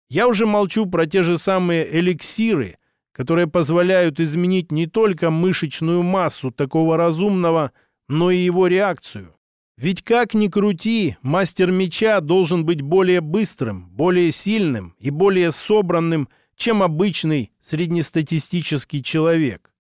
Я уже молчу про те же самые эликсиры, которые позволяют изменить не только мышечную массу такого разумного, но и его реакцию. Ведь как ни крути, мастер меча должен быть более быстрым, более сильным и более собранным, чем обычный среднестатистический человек.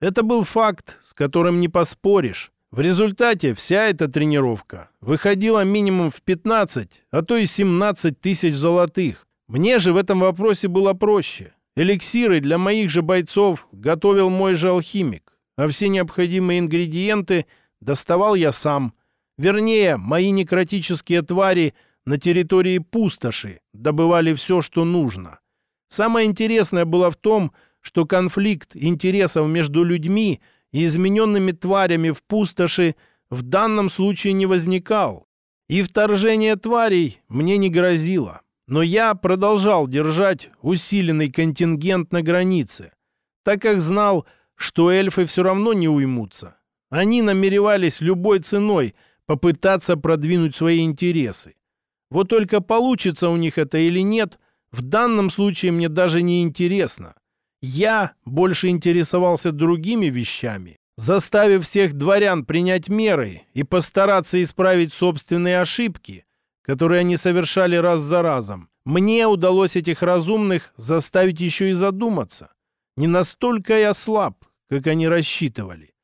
Это был факт, с которым не поспоришь. В результате вся эта тренировка выходила минимум в 15, а то и 17 тысяч золотых. Мне же в этом вопросе было проще. Эликсиры для моих же бойцов готовил мой же алхимик, а все необходимые ингредиенты доставал я сам. Вернее, мои некротические твари на территории пустоши добывали все, что нужно. Самое интересное было в том, что конфликт интересов между людьми и измененными тварями в пустоши в данном случае не возникал. И вторжение тварей мне не грозило. Но я продолжал держать усиленный контингент на границе, так как знал, что эльфы все равно не уймутся. Они намеревались любой ценой попытаться продвинуть свои интересы. Вот только получится у них это или нет, в данном случае мне даже не интересно. Я больше интересовался другими вещами, заставив всех дворян принять меры и постараться исправить собственные ошибки, которые они совершали раз за разом, мне удалось этих разумных заставить еще и задуматься. Не настолько я слаб, как они рассчитывали.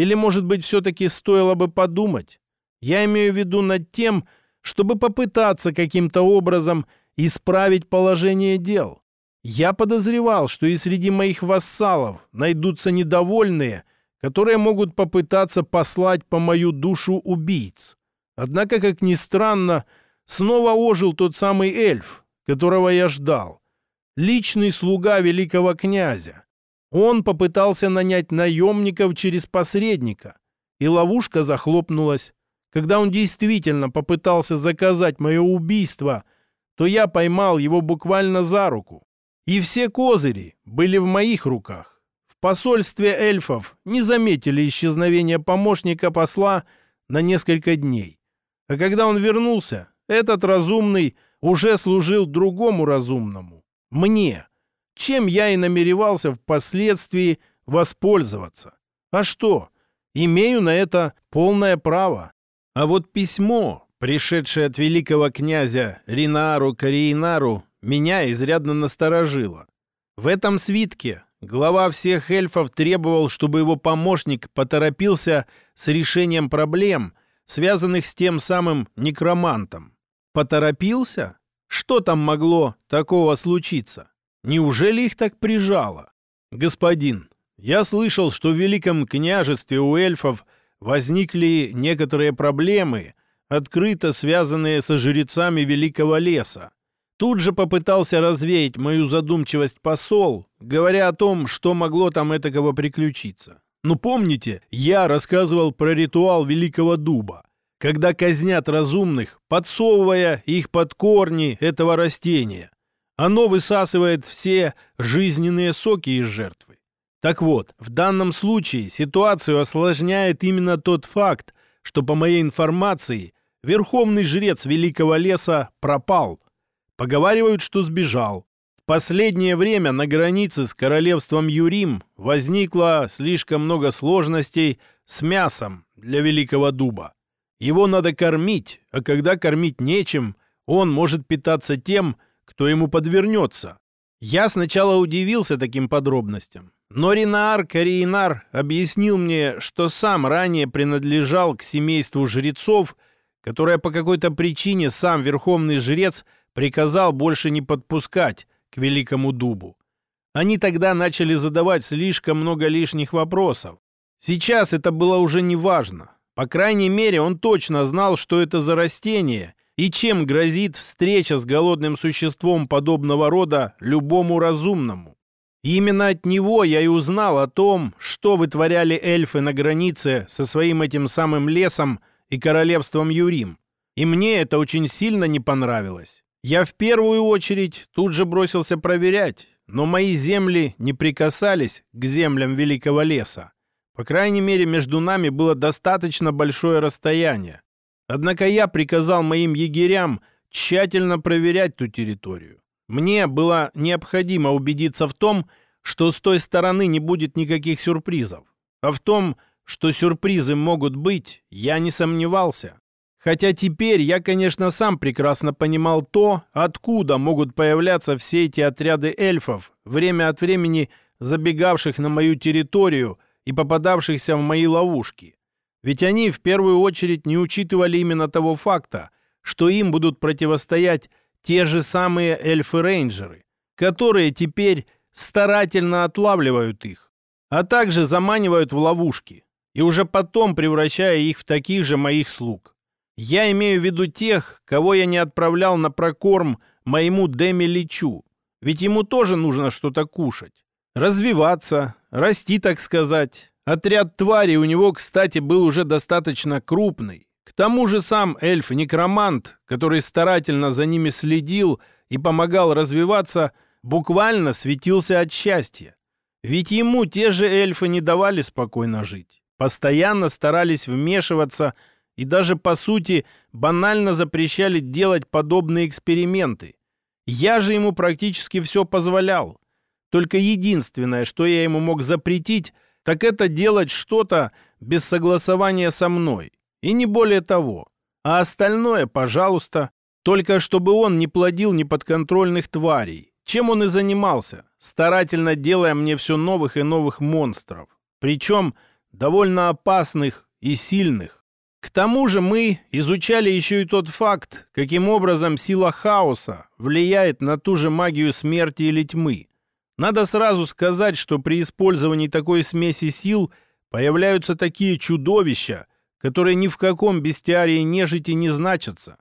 Или, может быть, все-таки стоило бы подумать? Я имею в виду над тем, чтобы попытаться каким-то образом исправить положение дел. Я подозревал, что и среди моих вассалов найдутся недовольные, которые могут попытаться послать по мою душу убийц. Однако, как ни странно, снова ожил тот самый эльф, которого я ждал. Личный слуга великого князя. Он попытался нанять наемников через посредника, и ловушка захлопнулась. Когда он действительно попытался заказать мое убийство, то я поймал его буквально за руку. И все козыри были в моих руках. В посольстве эльфов не заметили исчезновения помощника посла на несколько дней. А когда он вернулся, этот разумный уже служил другому разумному, мне, чем я и намеревался впоследствии воспользоваться. А что? Имею на это полное право. А вот письмо, пришедшее от великого князя Ринару Кариинару, меня изрядно насторожило. В этом свитке глава всех эльфов требовал, чтобы его помощник поторопился с решением проблем, связанных с тем самым некромантом. Поторопился? Что там могло такого случиться? Неужели их так прижало? Господин, я слышал, что в Великом княжестве у эльфов возникли некоторые проблемы, открыто связанные со жрецами Великого леса. Тут же попытался развеять мою задумчивость посол, говоря о том, что могло там этакого приключиться. Ну помните, я рассказывал про ритуал Великого Дуба когда казнят разумных, подсовывая их под корни этого растения. Оно высасывает все жизненные соки из жертвы. Так вот, в данном случае ситуацию осложняет именно тот факт, что, по моей информации, верховный жрец Великого Леса пропал. Поговаривают, что сбежал. В последнее время на границе с королевством Юрим возникло слишком много сложностей с мясом для Великого Дуба. Его надо кормить, а когда кормить нечем, он может питаться тем, кто ему подвернется. Я сначала удивился таким подробностям, Но Ринаар Кариинар объяснил мне, что сам ранее принадлежал к семейству жрецов, которое по какой-то причине сам верховный жрец приказал больше не подпускать к Великому Дубу. Они тогда начали задавать слишком много лишних вопросов. Сейчас это было уже не важно. По крайней мере, он точно знал, что это за растение и чем грозит встреча с голодным существом подобного рода любому разумному. Именно от него я и узнал о том, что вытворяли эльфы на границе со своим этим самым лесом и королевством Юрим. И мне это очень сильно не понравилось. Я в первую очередь тут же бросился проверять, но мои земли не прикасались к землям Великого леса. По крайней мере, между нами было достаточно большое расстояние. Однако я приказал моим егерям тщательно проверять ту территорию. Мне было необходимо убедиться в том, что с той стороны не будет никаких сюрпризов. А в том, что сюрпризы могут быть, я не сомневался. Хотя теперь я, конечно, сам прекрасно понимал то, откуда могут появляться все эти отряды эльфов, время от времени забегавших на мою территорию и попадавшихся в мои ловушки. Ведь они в первую очередь не учитывали именно того факта, что им будут противостоять те же самые эльфы-рейнджеры, которые теперь старательно отлавливают их, а также заманивают в ловушки и уже потом превращая их в таких же моих слуг. Я имею в виду тех, кого я не отправлял на прокорм моему Деми Личу. Ведь ему тоже нужно что-то кушать. Развиваться, расти, так сказать. Отряд тварей у него, кстати, был уже достаточно крупный. К тому же сам эльф-некромант, который старательно за ними следил и помогал развиваться, буквально светился от счастья. Ведь ему те же эльфы не давали спокойно жить. Постоянно старались вмешиваться и даже, по сути, банально запрещали делать подобные эксперименты. Я же ему практически все позволял. Только единственное, что я ему мог запретить, так это делать что-то без согласования со мной. И не более того. А остальное, пожалуйста, только чтобы он не плодил неподконтрольных тварей. Чем он и занимался, старательно делая мне все новых и новых монстров. Причем довольно опасных и сильных. К тому же мы изучали еще и тот факт, каким образом сила хаоса влияет на ту же магию смерти или тьмы. Надо сразу сказать, что при использовании такой смеси сил появляются такие чудовища, которые ни в каком бестиарии нежити не значатся.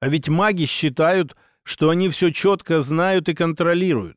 А ведь маги считают, что они все четко знают и контролируют.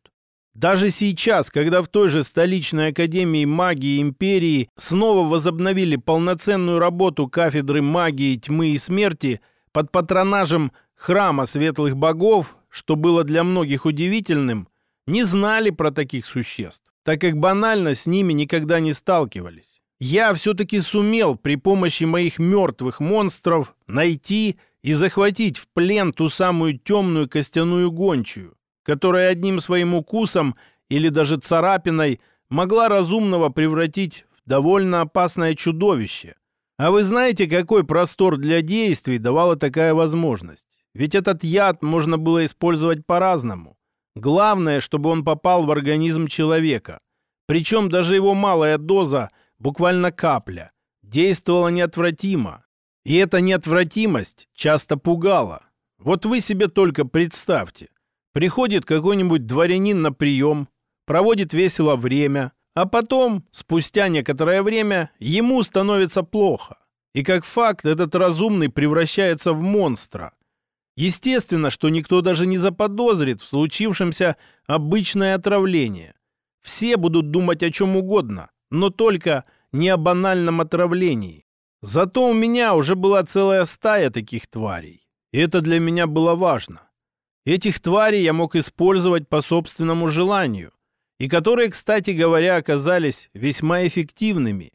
Даже сейчас, когда в той же столичной академии магии империи снова возобновили полноценную работу кафедры магии тьмы и смерти под патронажем храма светлых богов, что было для многих удивительным, не знали про таких существ, так как банально с ними никогда не сталкивались. Я все-таки сумел при помощи моих мертвых монстров найти и захватить в плен ту самую темную костяную гончую, которая одним своим укусом или даже царапиной могла разумного превратить в довольно опасное чудовище. А вы знаете, какой простор для действий давала такая возможность? Ведь этот яд можно было использовать по-разному. Главное, чтобы он попал в организм человека. Причем даже его малая доза, буквально капля, действовала неотвратимо. И эта неотвратимость часто пугала. Вот вы себе только представьте. Приходит какой-нибудь дворянин на прием, проводит весело время, а потом, спустя некоторое время, ему становится плохо. И как факт, этот разумный превращается в монстра. Естественно, что никто даже не заподозрит в случившемся обычное отравление. Все будут думать о чем угодно, но только не о банальном отравлении. Зато у меня уже была целая стая таких тварей. И это для меня было важно. Этих тварей я мог использовать по собственному желанию, и которые, кстати говоря, оказались весьма эффективными.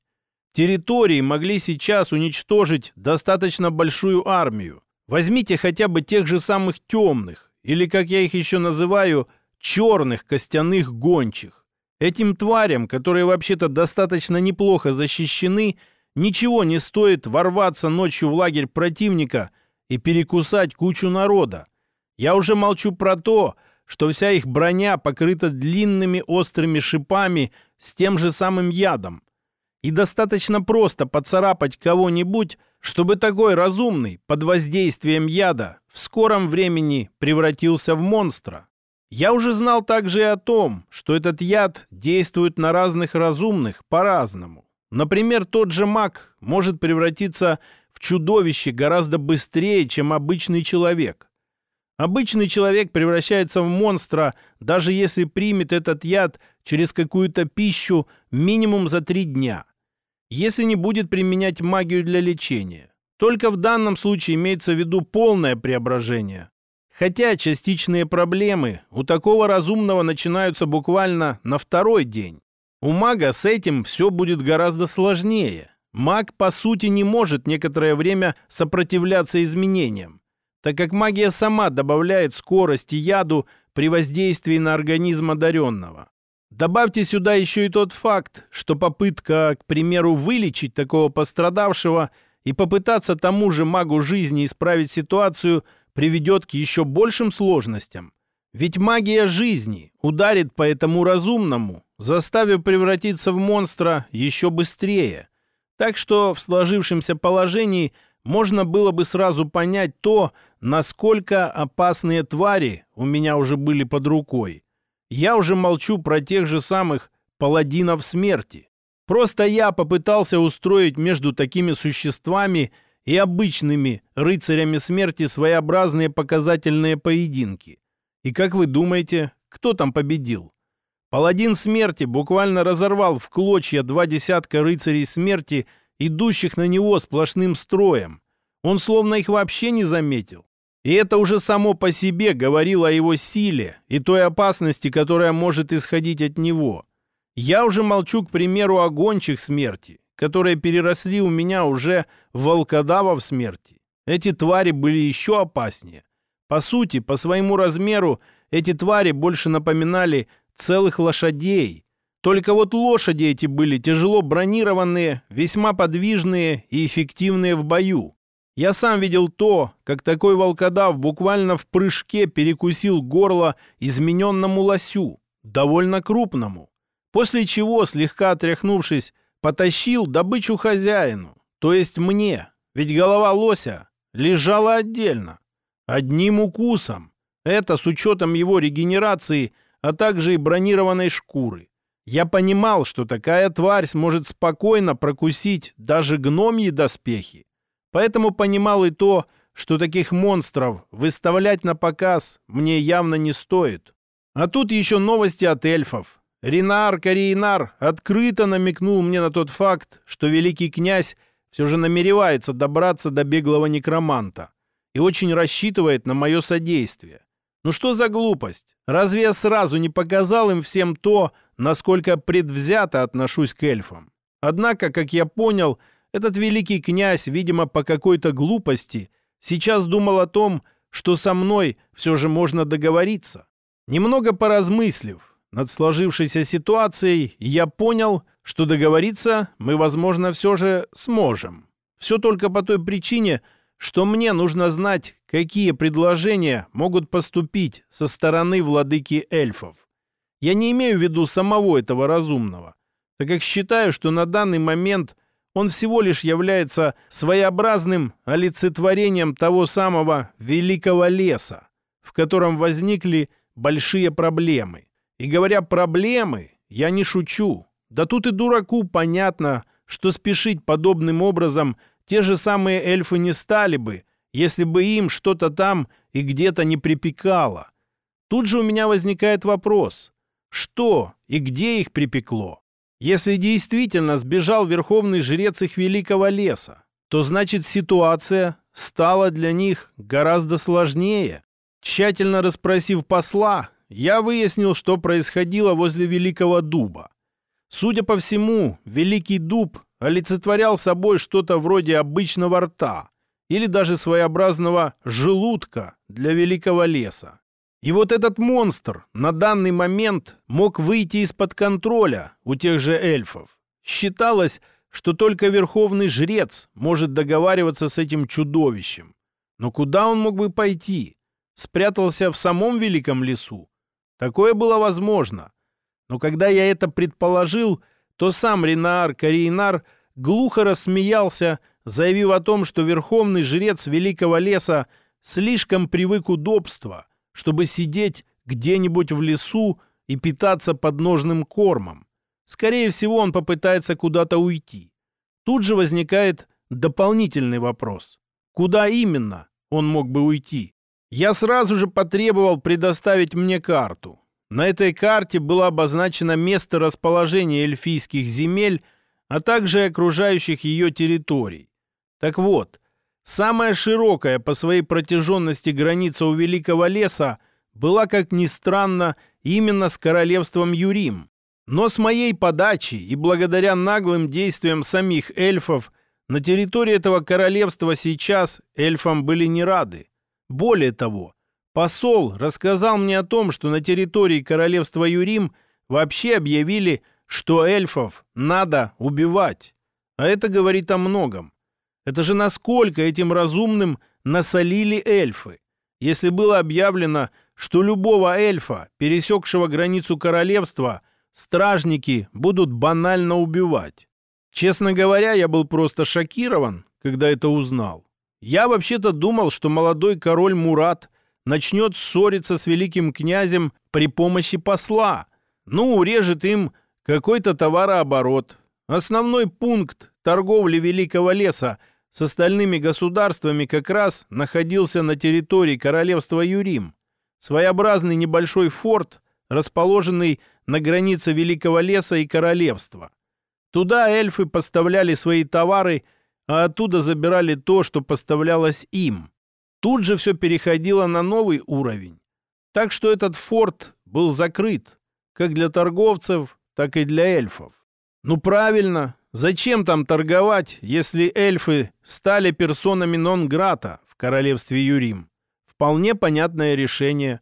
Территории могли сейчас уничтожить достаточно большую армию. Возьмите хотя бы тех же самых темных, или, как я их еще называю, черных костяных гончих. Этим тварям, которые вообще-то достаточно неплохо защищены, ничего не стоит ворваться ночью в лагерь противника и перекусать кучу народа. Я уже молчу про то, что вся их броня покрыта длинными острыми шипами с тем же самым ядом. И достаточно просто поцарапать кого-нибудь, чтобы такой разумный под воздействием яда в скором времени превратился в монстра. Я уже знал также и о том, что этот яд действует на разных разумных по-разному. Например, тот же маг может превратиться в чудовище гораздо быстрее, чем обычный человек. Обычный человек превращается в монстра, даже если примет этот яд через какую-то пищу минимум за три дня. Если не будет применять магию для лечения. Только в данном случае имеется в виду полное преображение. Хотя частичные проблемы у такого разумного начинаются буквально на второй день. У мага с этим все будет гораздо сложнее. Маг, по сути, не может некоторое время сопротивляться изменениям так как магия сама добавляет скорость и яду при воздействии на организм одаренного. Добавьте сюда еще и тот факт, что попытка, к примеру, вылечить такого пострадавшего и попытаться тому же магу жизни исправить ситуацию приведет к еще большим сложностям. Ведь магия жизни ударит по этому разумному, заставив превратиться в монстра еще быстрее. Так что в сложившемся положении можно было бы сразу понять то, насколько опасные твари у меня уже были под рукой. Я уже молчу про тех же самых паладинов смерти. Просто я попытался устроить между такими существами и обычными рыцарями смерти своеобразные показательные поединки. И как вы думаете, кто там победил? Паладин смерти буквально разорвал в клочья два десятка рыцарей смерти, идущих на него сплошным строем. Он словно их вообще не заметил. И это уже само по себе говорило о его силе и той опасности, которая может исходить от него. Я уже молчу, к примеру, о гончих смерти, которые переросли у меня уже в волкодавов смерти. Эти твари были еще опаснее. По сути, по своему размеру, эти твари больше напоминали целых лошадей. Только вот лошади эти были тяжело бронированные, весьма подвижные и эффективные в бою. Я сам видел то, как такой волкодав буквально в прыжке перекусил горло измененному лосю, довольно крупному, после чего, слегка отряхнувшись, потащил добычу хозяину, то есть мне, ведь голова лося лежала отдельно, одним укусом. Это с учетом его регенерации, а также и бронированной шкуры. Я понимал, что такая тварь сможет спокойно прокусить даже гномьи доспехи, Поэтому понимал и то, что таких монстров выставлять на показ мне явно не стоит. А тут еще новости от эльфов. Ринар Кариинар открыто намекнул мне на тот факт, что великий князь все же намеревается добраться до беглого некроманта и очень рассчитывает на мое содействие. Ну что за глупость? Разве я сразу не показал им всем то, насколько предвзято отношусь к эльфам? Однако, как я понял, этот великий князь, видимо, по какой-то глупости, сейчас думал о том, что со мной все же можно договориться. Немного поразмыслив над сложившейся ситуацией, я понял, что договориться мы, возможно, все же сможем. Все только по той причине, что мне нужно знать, какие предложения могут поступить со стороны владыки эльфов. Я не имею в виду самого этого разумного, так как считаю, что на данный момент он всего лишь является своеобразным олицетворением того самого великого леса, в котором возникли большие проблемы. И говоря «проблемы», я не шучу. Да тут и дураку понятно, что спешить подобным образом те же самые эльфы не стали бы, если бы им что-то там и где-то не припекало. Тут же у меня возникает вопрос, что и где их припекло? Если действительно сбежал верховный жрец их великого леса, то значит ситуация стала для них гораздо сложнее. Тщательно расспросив посла, я выяснил, что происходило возле Великого Дуба. Судя по всему, Великий Дуб олицетворял собой что-то вроде обычного рта или даже своеобразного желудка для Великого Леса. И вот этот монстр на данный момент мог выйти из-под контроля у тех же эльфов. Считалось, что только верховный жрец может договариваться с этим чудовищем. Но куда он мог бы пойти? Спрятался в самом великом лесу? Такое было возможно. Но когда я это предположил, то сам Ренаар Каринар глухо рассмеялся, заявив о том, что верховный жрец Великого Леса слишком привык удобства, чтобы сидеть где-нибудь в лесу и питаться подножным кормом. Скорее всего, он попытается куда-то уйти. Тут же возникает дополнительный вопрос. Куда именно он мог бы уйти? Я сразу же потребовал предоставить мне карту. На этой карте было обозначено место расположения эльфийских земель, а также окружающих ее территорий. Так вот, самая широкая по своей протяженности граница у Великого Леса была, как ни странно, именно с королевством Юрим. Но с моей подачи и благодаря наглым действиям самих эльфов на территории этого королевства сейчас эльфам были не рады. Более того, Посол рассказал мне о том, что на территории королевства Юрим вообще объявили, что эльфов надо убивать. А это говорит о многом. Это же насколько этим разумным насолили эльфы. Если было объявлено, что любого эльфа, пересекшего границу королевства, стражники будут банально убивать. Честно говоря, я был просто шокирован, когда это узнал. Я вообще-то думал, что молодой король Мурат начнет ссориться с великим князем при помощи посла. Ну, урежет им какой-то товарооборот. Основной пункт торговли Великого леса с остальными государствами как раз находился на территории королевства Юрим. Своеобразный небольшой форт, расположенный на границе Великого леса и королевства. Туда эльфы поставляли свои товары, а оттуда забирали то, что поставлялось им. Тут же все переходило на новый уровень. Так что этот форт был закрыт, как для торговцев, так и для эльфов. Ну правильно, зачем там торговать, если эльфы стали персонами нон-грата в королевстве Юрим? Вполне понятное решение.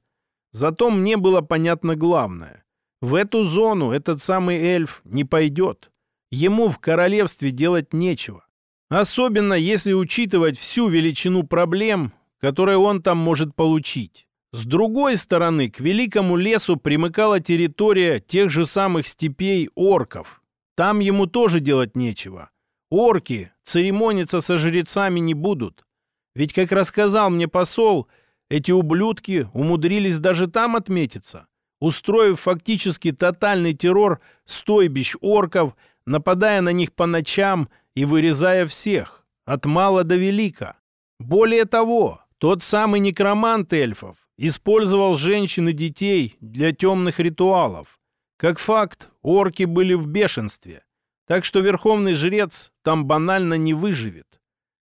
Зато мне было понятно главное. В эту зону этот самый эльф не пойдет. Ему в королевстве делать нечего. Особенно если учитывать всю величину проблем, которое он там может получить. С другой стороны, к великому лесу примыкала территория тех же самых степей орков. Там ему тоже делать нечего. Орки церемониться со жрецами не будут. Ведь, как рассказал мне посол, эти ублюдки умудрились даже там отметиться, устроив фактически тотальный террор стойбищ орков, нападая на них по ночам и вырезая всех, от мала до велика. Более того, тот самый некромант эльфов использовал женщин и детей для темных ритуалов. Как факт, орки были в бешенстве, так что верховный жрец там банально не выживет.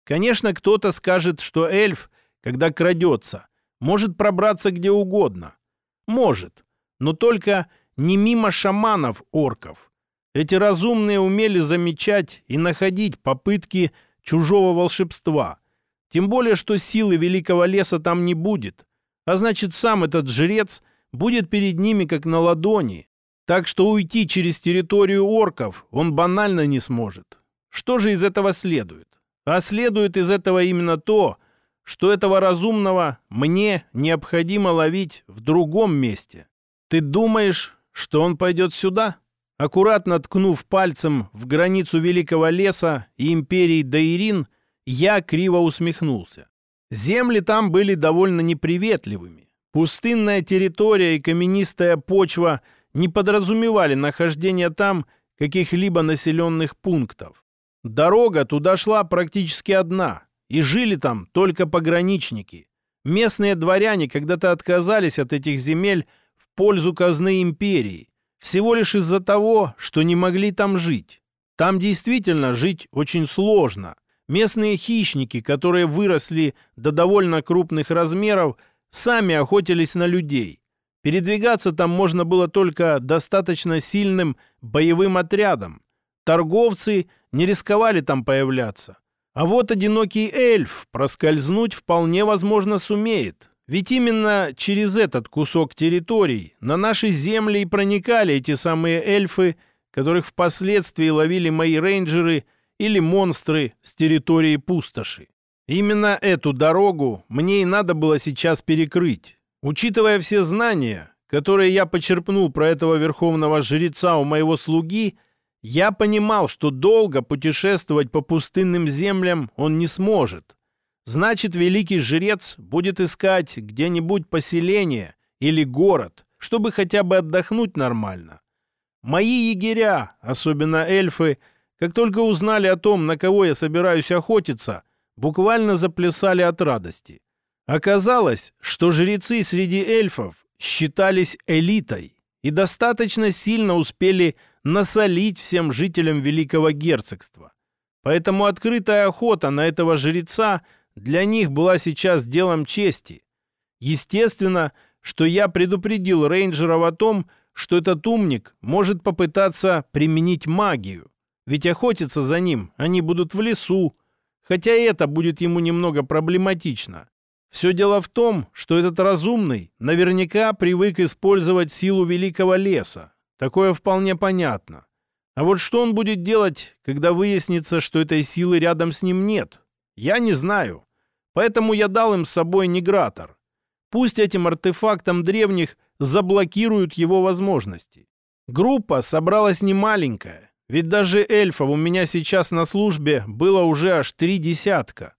Конечно, кто-то скажет, что эльф, когда крадется, может пробраться где угодно. Может, но только не мимо шаманов-орков. Эти разумные умели замечать и находить попытки чужого волшебства – тем более, что силы великого леса там не будет. А значит, сам этот жрец будет перед ними как на ладони. Так что уйти через территорию орков он банально не сможет. Что же из этого следует? А следует из этого именно то, что этого разумного мне необходимо ловить в другом месте. Ты думаешь, что он пойдет сюда? Аккуратно ткнув пальцем в границу великого леса и империи Даирин, я криво усмехнулся. Земли там были довольно неприветливыми. Пустынная территория и каменистая почва не подразумевали нахождение там каких-либо населенных пунктов. Дорога туда шла практически одна, и жили там только пограничники. Местные дворяне когда-то отказались от этих земель в пользу казны империи, всего лишь из-за того, что не могли там жить. Там действительно жить очень сложно, Местные хищники, которые выросли до довольно крупных размеров, сами охотились на людей. Передвигаться там можно было только достаточно сильным боевым отрядом. Торговцы не рисковали там появляться. А вот одинокий эльф проскользнуть вполне возможно сумеет. Ведь именно через этот кусок территорий на наши земли и проникали эти самые эльфы, которых впоследствии ловили мои рейнджеры – или монстры с территории пустоши. Именно эту дорогу мне и надо было сейчас перекрыть. Учитывая все знания, которые я почерпнул про этого верховного жреца у моего слуги, я понимал, что долго путешествовать по пустынным землям он не сможет. Значит, великий жрец будет искать где-нибудь поселение или город, чтобы хотя бы отдохнуть нормально. Мои егеря, особенно эльфы, как только узнали о том, на кого я собираюсь охотиться, буквально заплясали от радости. Оказалось, что жрецы среди эльфов считались элитой и достаточно сильно успели насолить всем жителям Великого Герцогства. Поэтому открытая охота на этого жреца для них была сейчас делом чести. Естественно, что я предупредил рейнджеров о том, что этот умник может попытаться применить магию. Ведь охотиться за ним они будут в лесу, хотя это будет ему немного проблематично. Все дело в том, что этот разумный наверняка привык использовать силу великого леса. Такое вполне понятно. А вот что он будет делать, когда выяснится, что этой силы рядом с ним нет? Я не знаю. Поэтому я дал им с собой негратор. Пусть этим артефактом древних заблокируют его возможности. Группа собралась немаленькая, ведь даже эльфов у меня сейчас на службе было уже аж три десятка.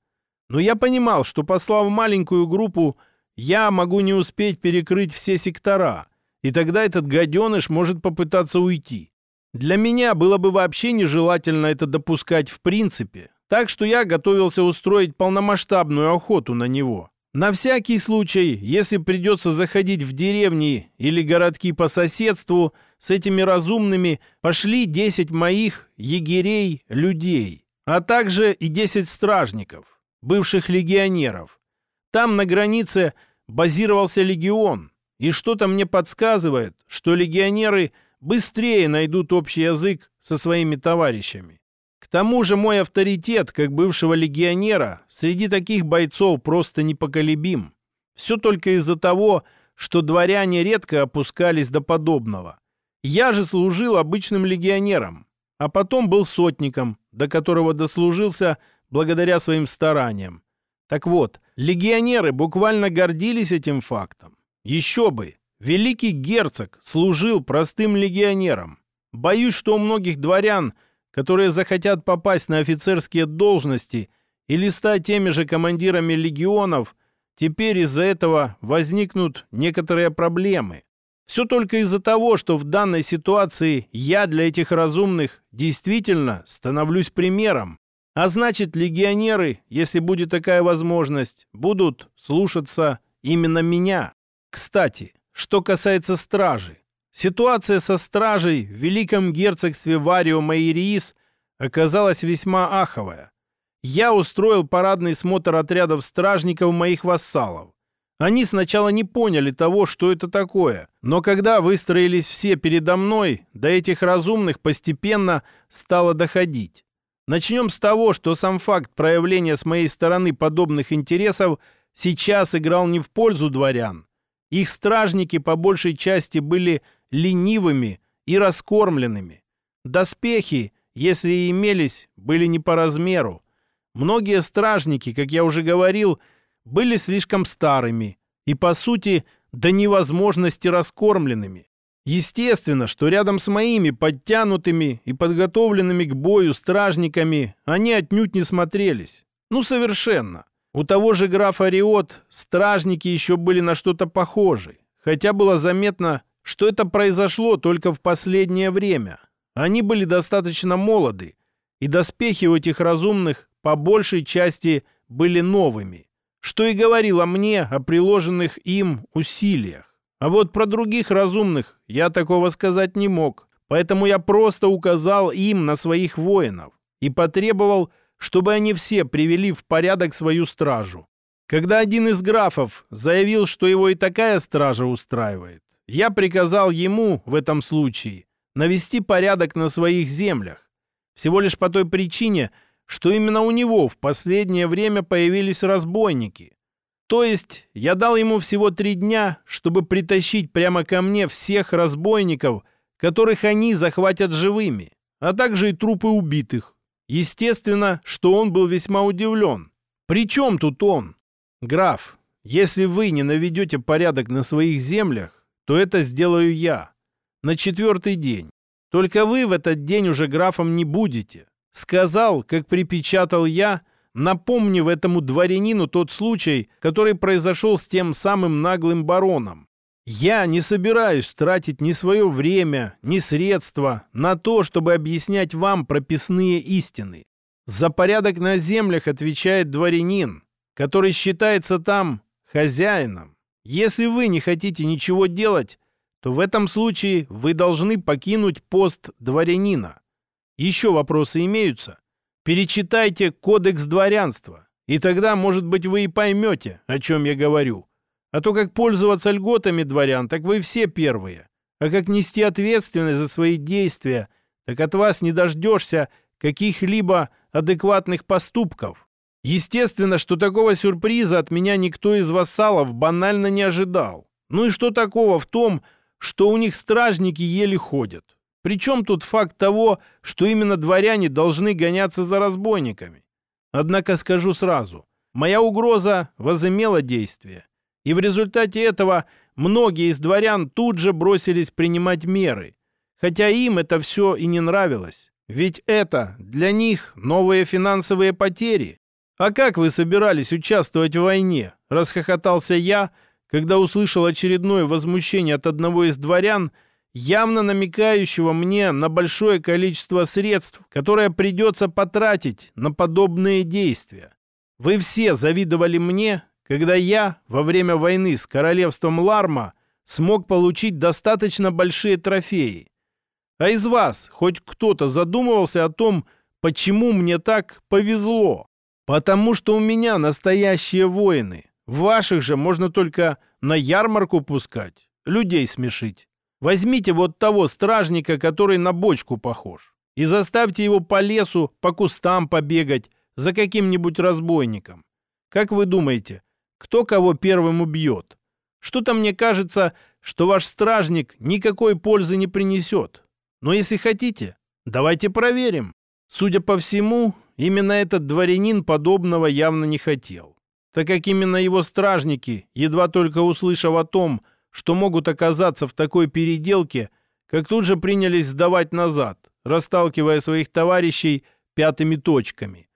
Но я понимал, что послав маленькую группу, я могу не успеть перекрыть все сектора, и тогда этот гаденыш может попытаться уйти. Для меня было бы вообще нежелательно это допускать в принципе, так что я готовился устроить полномасштабную охоту на него. На всякий случай, если придется заходить в деревни или городки по соседству, с этими разумными пошли 10 моих егерей людей, а также и 10 стражников бывших легионеров. Там на границе базировался легион, и что-то мне подсказывает, что легионеры быстрее найдут общий язык со своими товарищами. К тому же мой авторитет, как бывшего легионера, среди таких бойцов просто непоколебим. Все только из-за того, что дворяне редко опускались до подобного. Я же служил обычным легионером, а потом был сотником, до которого дослужился благодаря своим стараниям. Так вот, легионеры буквально гордились этим фактом. Еще бы, великий герцог служил простым легионером. Боюсь, что у многих дворян, которые захотят попасть на офицерские должности или стать теми же командирами легионов, теперь из-за этого возникнут некоторые проблемы. Все только из-за того, что в данной ситуации я для этих разумных действительно становлюсь примером. А значит, легионеры, если будет такая возможность, будут слушаться именно меня. Кстати, что касается стражи. Ситуация со стражей в Великом герцогстве Варио Майриис оказалась весьма аховая. Я устроил парадный смотр отрядов стражников моих вассалов. Они сначала не поняли того, что это такое, но когда выстроились все передо мной, до этих разумных постепенно стало доходить. Начнем с того, что сам факт проявления с моей стороны подобных интересов сейчас играл не в пользу дворян. Их стражники по большей части были ленивыми и раскормленными. Доспехи, если и имелись, были не по размеру. Многие стражники, как я уже говорил, были слишком старыми и, по сути, до невозможности раскормленными. Естественно, что рядом с моими подтянутыми и подготовленными к бою стражниками они отнюдь не смотрелись. Ну, совершенно. У того же графа Риот стражники еще были на что-то похожи, хотя было заметно, что это произошло только в последнее время. Они были достаточно молоды, и доспехи у этих разумных по большей части были новыми, что и говорило мне о приложенных им усилиях. А вот про других разумных я такого сказать не мог. Поэтому я просто указал им на своих воинов и потребовал, чтобы они все привели в порядок свою стражу. Когда один из графов заявил, что его и такая стража устраивает, я приказал ему в этом случае навести порядок на своих землях. Всего лишь по той причине, что именно у него в последнее время появились разбойники, то есть я дал ему всего три дня, чтобы притащить прямо ко мне всех разбойников, которых они захватят живыми, а также и трупы убитых. Естественно, что он был весьма удивлен. «При чем тут он?» «Граф, если вы не наведете порядок на своих землях, то это сделаю я. На четвертый день. Только вы в этот день уже графом не будете. Сказал, как припечатал я, напомнив этому дворянину тот случай, который произошел с тем самым наглым бароном. Я не собираюсь тратить ни свое время, ни средства на то, чтобы объяснять вам прописные истины. За порядок на землях отвечает дворянин, который считается там хозяином. Если вы не хотите ничего делать, то в этом случае вы должны покинуть пост дворянина. Еще вопросы имеются? Перечитайте кодекс дворянства, и тогда, может быть, вы и поймете, о чем я говорю. А то как пользоваться льготами дворян, так вы все первые. А как нести ответственность за свои действия, так от вас не дождешься каких-либо адекватных поступков. Естественно, что такого сюрприза от меня никто из вассалов банально не ожидал. Ну и что такого в том, что у них стражники еле ходят? Причем тут факт того, что именно дворяне должны гоняться за разбойниками? Однако скажу сразу, моя угроза возымела действие. И в результате этого многие из дворян тут же бросились принимать меры. Хотя им это все и не нравилось. Ведь это для них новые финансовые потери. А как вы собирались участвовать в войне? Расхохотался я, когда услышал очередное возмущение от одного из дворян – явно намекающего мне на большое количество средств, которое придется потратить на подобные действия. Вы все завидовали мне, когда я во время войны с королевством Ларма смог получить достаточно большие трофеи. А из вас хоть кто-то задумывался о том, почему мне так повезло? Потому что у меня настоящие воины. Ваших же можно только на ярмарку пускать, людей смешить. Возьмите вот того стражника, который на бочку похож, и заставьте его по лесу, по кустам побегать за каким-нибудь разбойником. Как вы думаете, кто кого первым убьет? Что-то мне кажется, что ваш стражник никакой пользы не принесет. Но если хотите, давайте проверим. Судя по всему, именно этот дворянин подобного явно не хотел, так как именно его стражники, едва только услышав о том, что могут оказаться в такой переделке, как тут же принялись сдавать назад, расталкивая своих товарищей пятыми точками.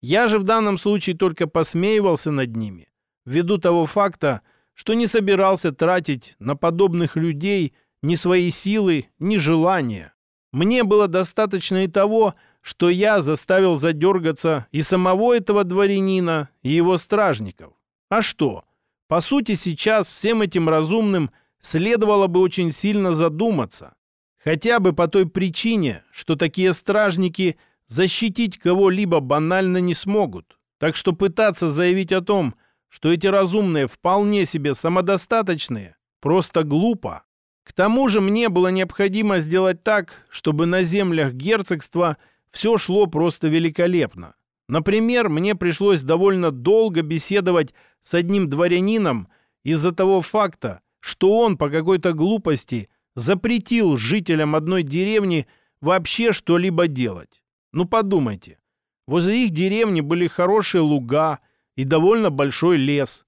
Я же в данном случае только посмеивался над ними, ввиду того факта, что не собирался тратить на подобных людей ни свои силы, ни желания. Мне было достаточно и того, что я заставил задергаться и самого этого дворянина, и его стражников. А что? По сути, сейчас всем этим разумным следовало бы очень сильно задуматься. Хотя бы по той причине, что такие стражники защитить кого-либо банально не смогут. Так что пытаться заявить о том, что эти разумные вполне себе самодостаточные, просто глупо. К тому же мне было необходимо сделать так, чтобы на землях герцогства все шло просто великолепно. Например, мне пришлось довольно долго беседовать с одним дворянином из-за того факта, что он по какой-то глупости запретил жителям одной деревни вообще что-либо делать. Ну подумайте, возле их деревни были хорошие луга и довольно большой лес.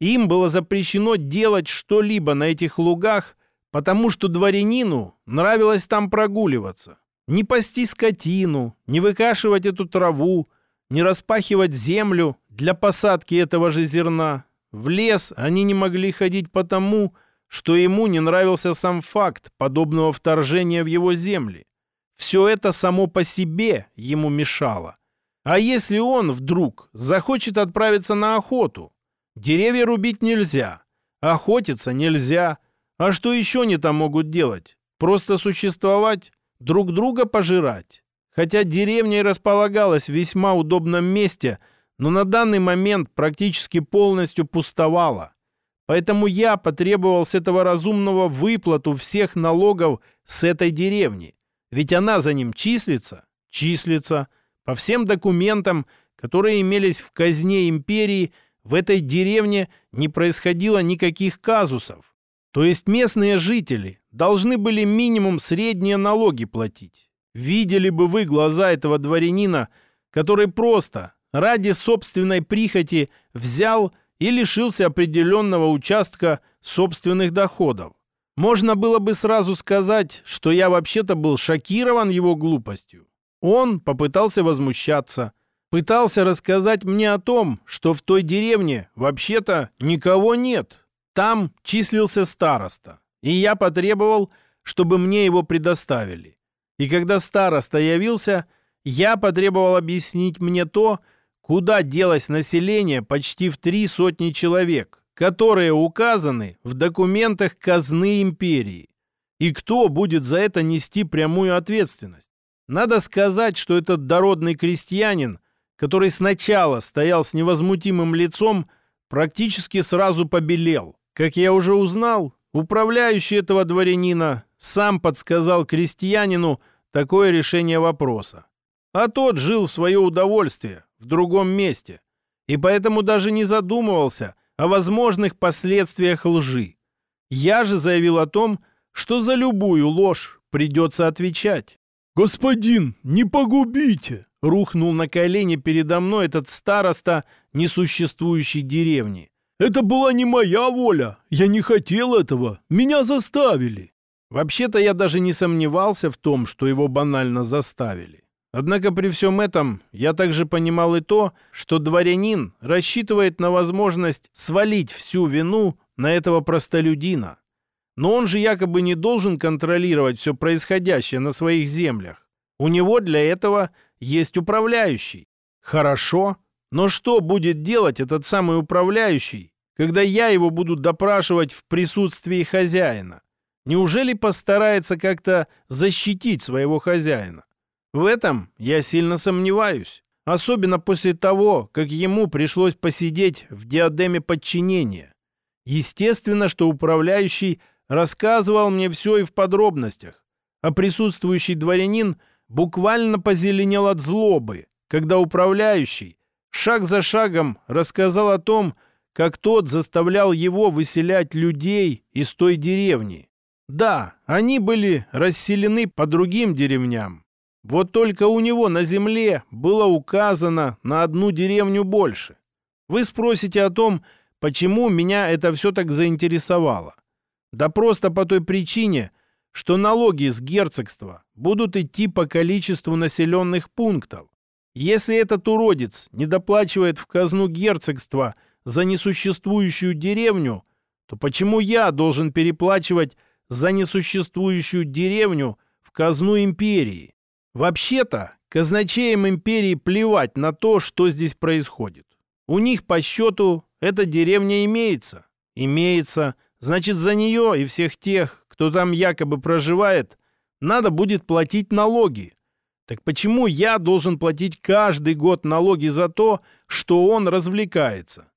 Им было запрещено делать что-либо на этих лугах, потому что дворянину нравилось там прогуливаться. Не пасти скотину, не выкашивать эту траву, не распахивать землю для посадки этого же зерна. В лес они не могли ходить потому, что ему не нравился сам факт подобного вторжения в его земли. Все это само по себе ему мешало. А если он вдруг захочет отправиться на охоту? Деревья рубить нельзя, охотиться нельзя. А что еще они там могут делать? Просто существовать? Друг друга пожирать? Хотя деревня и располагалась в весьма удобном месте, но на данный момент практически полностью пустовала. Поэтому я потребовал с этого разумного выплату всех налогов с этой деревни. Ведь она за ним числится? Числится. По всем документам, которые имелись в казне империи, в этой деревне не происходило никаких казусов. То есть местные жители должны были минимум средние налоги платить. Видели бы вы глаза этого дворянина, который просто ради собственной прихоти взял и лишился определенного участка собственных доходов. Можно было бы сразу сказать, что я вообще-то был шокирован его глупостью. Он попытался возмущаться, пытался рассказать мне о том, что в той деревне вообще-то никого нет. Там числился староста, и я потребовал, чтобы мне его предоставили. И когда староста явился, я потребовал объяснить мне то, куда делось население почти в три сотни человек, которые указаны в документах казны империи. И кто будет за это нести прямую ответственность? Надо сказать, что этот дородный крестьянин, который сначала стоял с невозмутимым лицом, практически сразу побелел. Как я уже узнал, управляющий этого дворянина сам подсказал крестьянину такое решение вопроса. А тот жил в свое удовольствие, в другом месте, и поэтому даже не задумывался о возможных последствиях лжи. Я же заявил о том, что за любую ложь придется отвечать. «Господин, не погубите!» — рухнул на колени передо мной этот староста несуществующей деревни. «Это была не моя воля. Я не хотел этого. Меня заставили». Вообще-то я даже не сомневался в том, что его банально заставили. Однако при всем этом я также понимал и то, что дворянин рассчитывает на возможность свалить всю вину на этого простолюдина. Но он же якобы не должен контролировать все происходящее на своих землях. У него для этого есть управляющий. Хорошо, но что будет делать этот самый управляющий, когда я его буду допрашивать в присутствии хозяина? Неужели постарается как-то защитить своего хозяина? В этом я сильно сомневаюсь, особенно после того, как ему пришлось посидеть в диадеме подчинения. Естественно, что управляющий рассказывал мне все и в подробностях, а присутствующий дворянин буквально позеленел от злобы, когда управляющий шаг за шагом рассказал о том, как тот заставлял его выселять людей из той деревни. Да, они были расселены по другим деревням, вот только у него на земле было указано на одну деревню больше. Вы спросите о том, почему меня это все так заинтересовало. Да просто по той причине, что налоги с герцогства будут идти по количеству населенных пунктов. Если этот уродец не доплачивает в казну герцогства за несуществующую деревню, то почему я должен переплачивать за несуществующую деревню в казну империи? Вообще-то, казначеям империи плевать на то, что здесь происходит. У них по счету эта деревня имеется. Имеется, значит за нее и всех тех, кто там якобы проживает, надо будет платить налоги. Так почему я должен платить каждый год налоги за то, что он развлекается?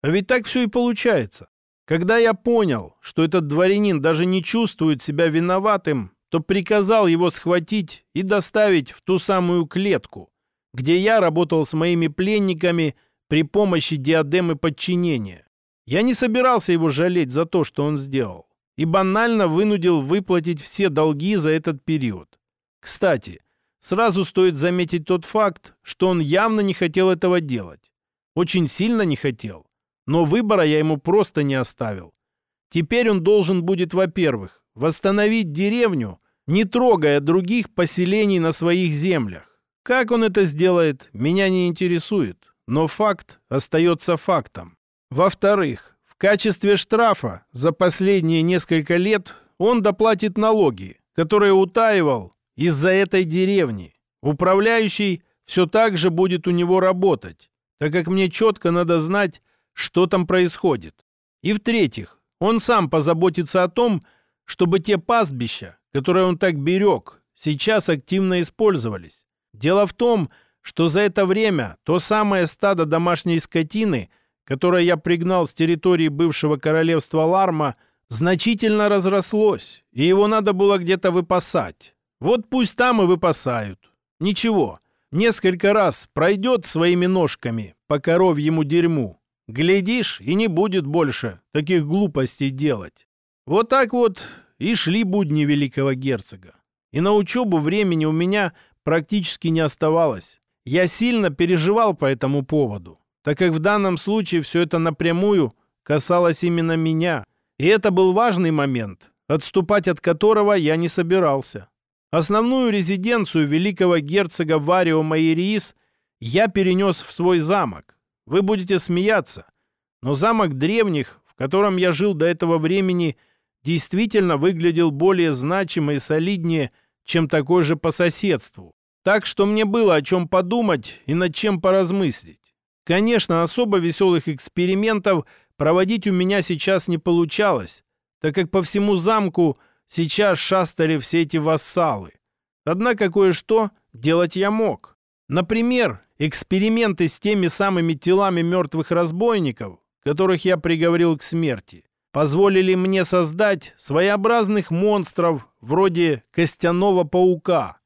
А ведь так все и получается. Когда я понял, что этот дворянин даже не чувствует себя виноватым то приказал его схватить и доставить в ту самую клетку, где я работал с моими пленниками при помощи диадемы подчинения. Я не собирался его жалеть за то, что он сделал, и банально вынудил выплатить все долги за этот период. Кстати, сразу стоит заметить тот факт, что он явно не хотел этого делать. Очень сильно не хотел. Но выбора я ему просто не оставил. Теперь он должен будет, во-первых, восстановить деревню, не трогая других поселений на своих землях. Как он это сделает, меня не интересует, но факт остается фактом. Во-вторых, в качестве штрафа за последние несколько лет он доплатит налоги, которые утаивал из-за этой деревни. Управляющий все так же будет у него работать, так как мне четко надо знать, что там происходит. И в-третьих, он сам позаботится о том, чтобы те пастбища, которые он так берег, сейчас активно использовались. Дело в том, что за это время то самое стадо домашней скотины, которое я пригнал с территории бывшего королевства Ларма, значительно разрослось, и его надо было где-то выпасать. Вот пусть там и выпасают. Ничего, несколько раз пройдет своими ножками по коровьему дерьму. Глядишь, и не будет больше таких глупостей делать. Вот так вот и шли будни великого герцога. И на учебу времени у меня практически не оставалось. Я сильно переживал по этому поводу, так как в данном случае все это напрямую касалось именно меня. И это был важный момент, отступать от которого я не собирался. Основную резиденцию великого герцога Варио Майериис я перенес в свой замок. Вы будете смеяться, но замок древних, в котором я жил до этого времени, действительно выглядел более значимо и солиднее, чем такой же по соседству. Так что мне было о чем подумать и над чем поразмыслить. Конечно, особо веселых экспериментов проводить у меня сейчас не получалось, так как по всему замку сейчас шастали все эти вассалы. Однако кое-что делать я мог. Например, эксперименты с теми самыми телами мертвых разбойников, которых я приговорил к смерти, позволили мне создать своеобразных монстров вроде костяного паука.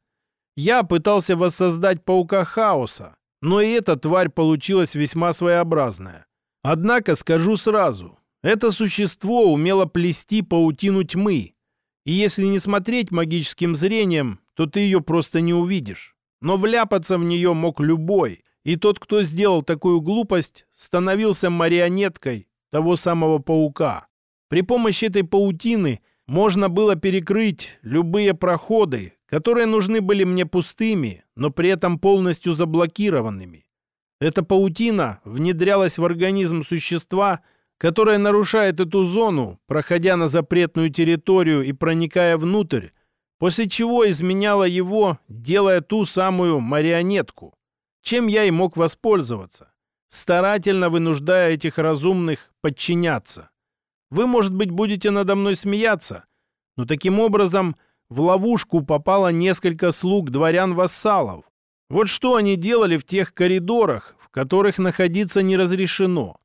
Я пытался воссоздать паука хаоса, но и эта тварь получилась весьма своеобразная. Однако скажу сразу, это существо умело плести паутину тьмы, и если не смотреть магическим зрением, то ты ее просто не увидишь. Но вляпаться в нее мог любой, и тот, кто сделал такую глупость, становился марионеткой того самого паука. При помощи этой паутины можно было перекрыть любые проходы, которые нужны были мне пустыми, но при этом полностью заблокированными. Эта паутина внедрялась в организм существа – которая нарушает эту зону, проходя на запретную территорию и проникая внутрь, после чего изменяла его, делая ту самую марионетку, чем я и мог воспользоваться, старательно вынуждая этих разумных подчиняться. Вы, может быть, будете надо мной смеяться, но таким образом в ловушку попало несколько слуг дворян-вассалов. Вот что они делали в тех коридорах, в которых находиться не разрешено.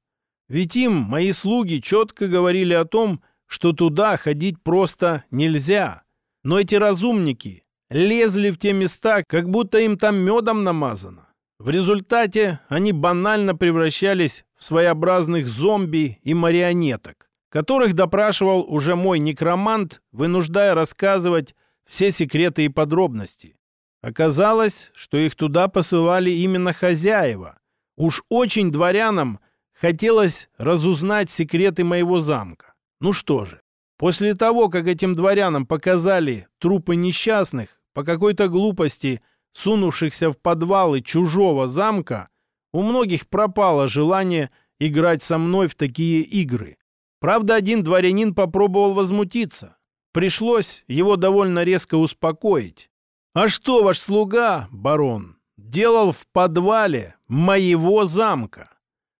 Ведь им мои слуги четко говорили о том, что туда ходить просто нельзя. Но эти разумники лезли в те места, как будто им там медом намазано. В результате они банально превращались в своеобразных зомби и марионеток, которых допрашивал уже мой некромант, вынуждая рассказывать все секреты и подробности. Оказалось, что их туда посылали именно хозяева. Уж очень дворянам Хотелось разузнать секреты моего замка. Ну что же, после того, как этим дворянам показали трупы несчастных, по какой-то глупости сунувшихся в подвалы чужого замка, у многих пропало желание играть со мной в такие игры. Правда, один дворянин попробовал возмутиться. Пришлось его довольно резко успокоить. «А что ваш слуга, барон, делал в подвале моего замка?»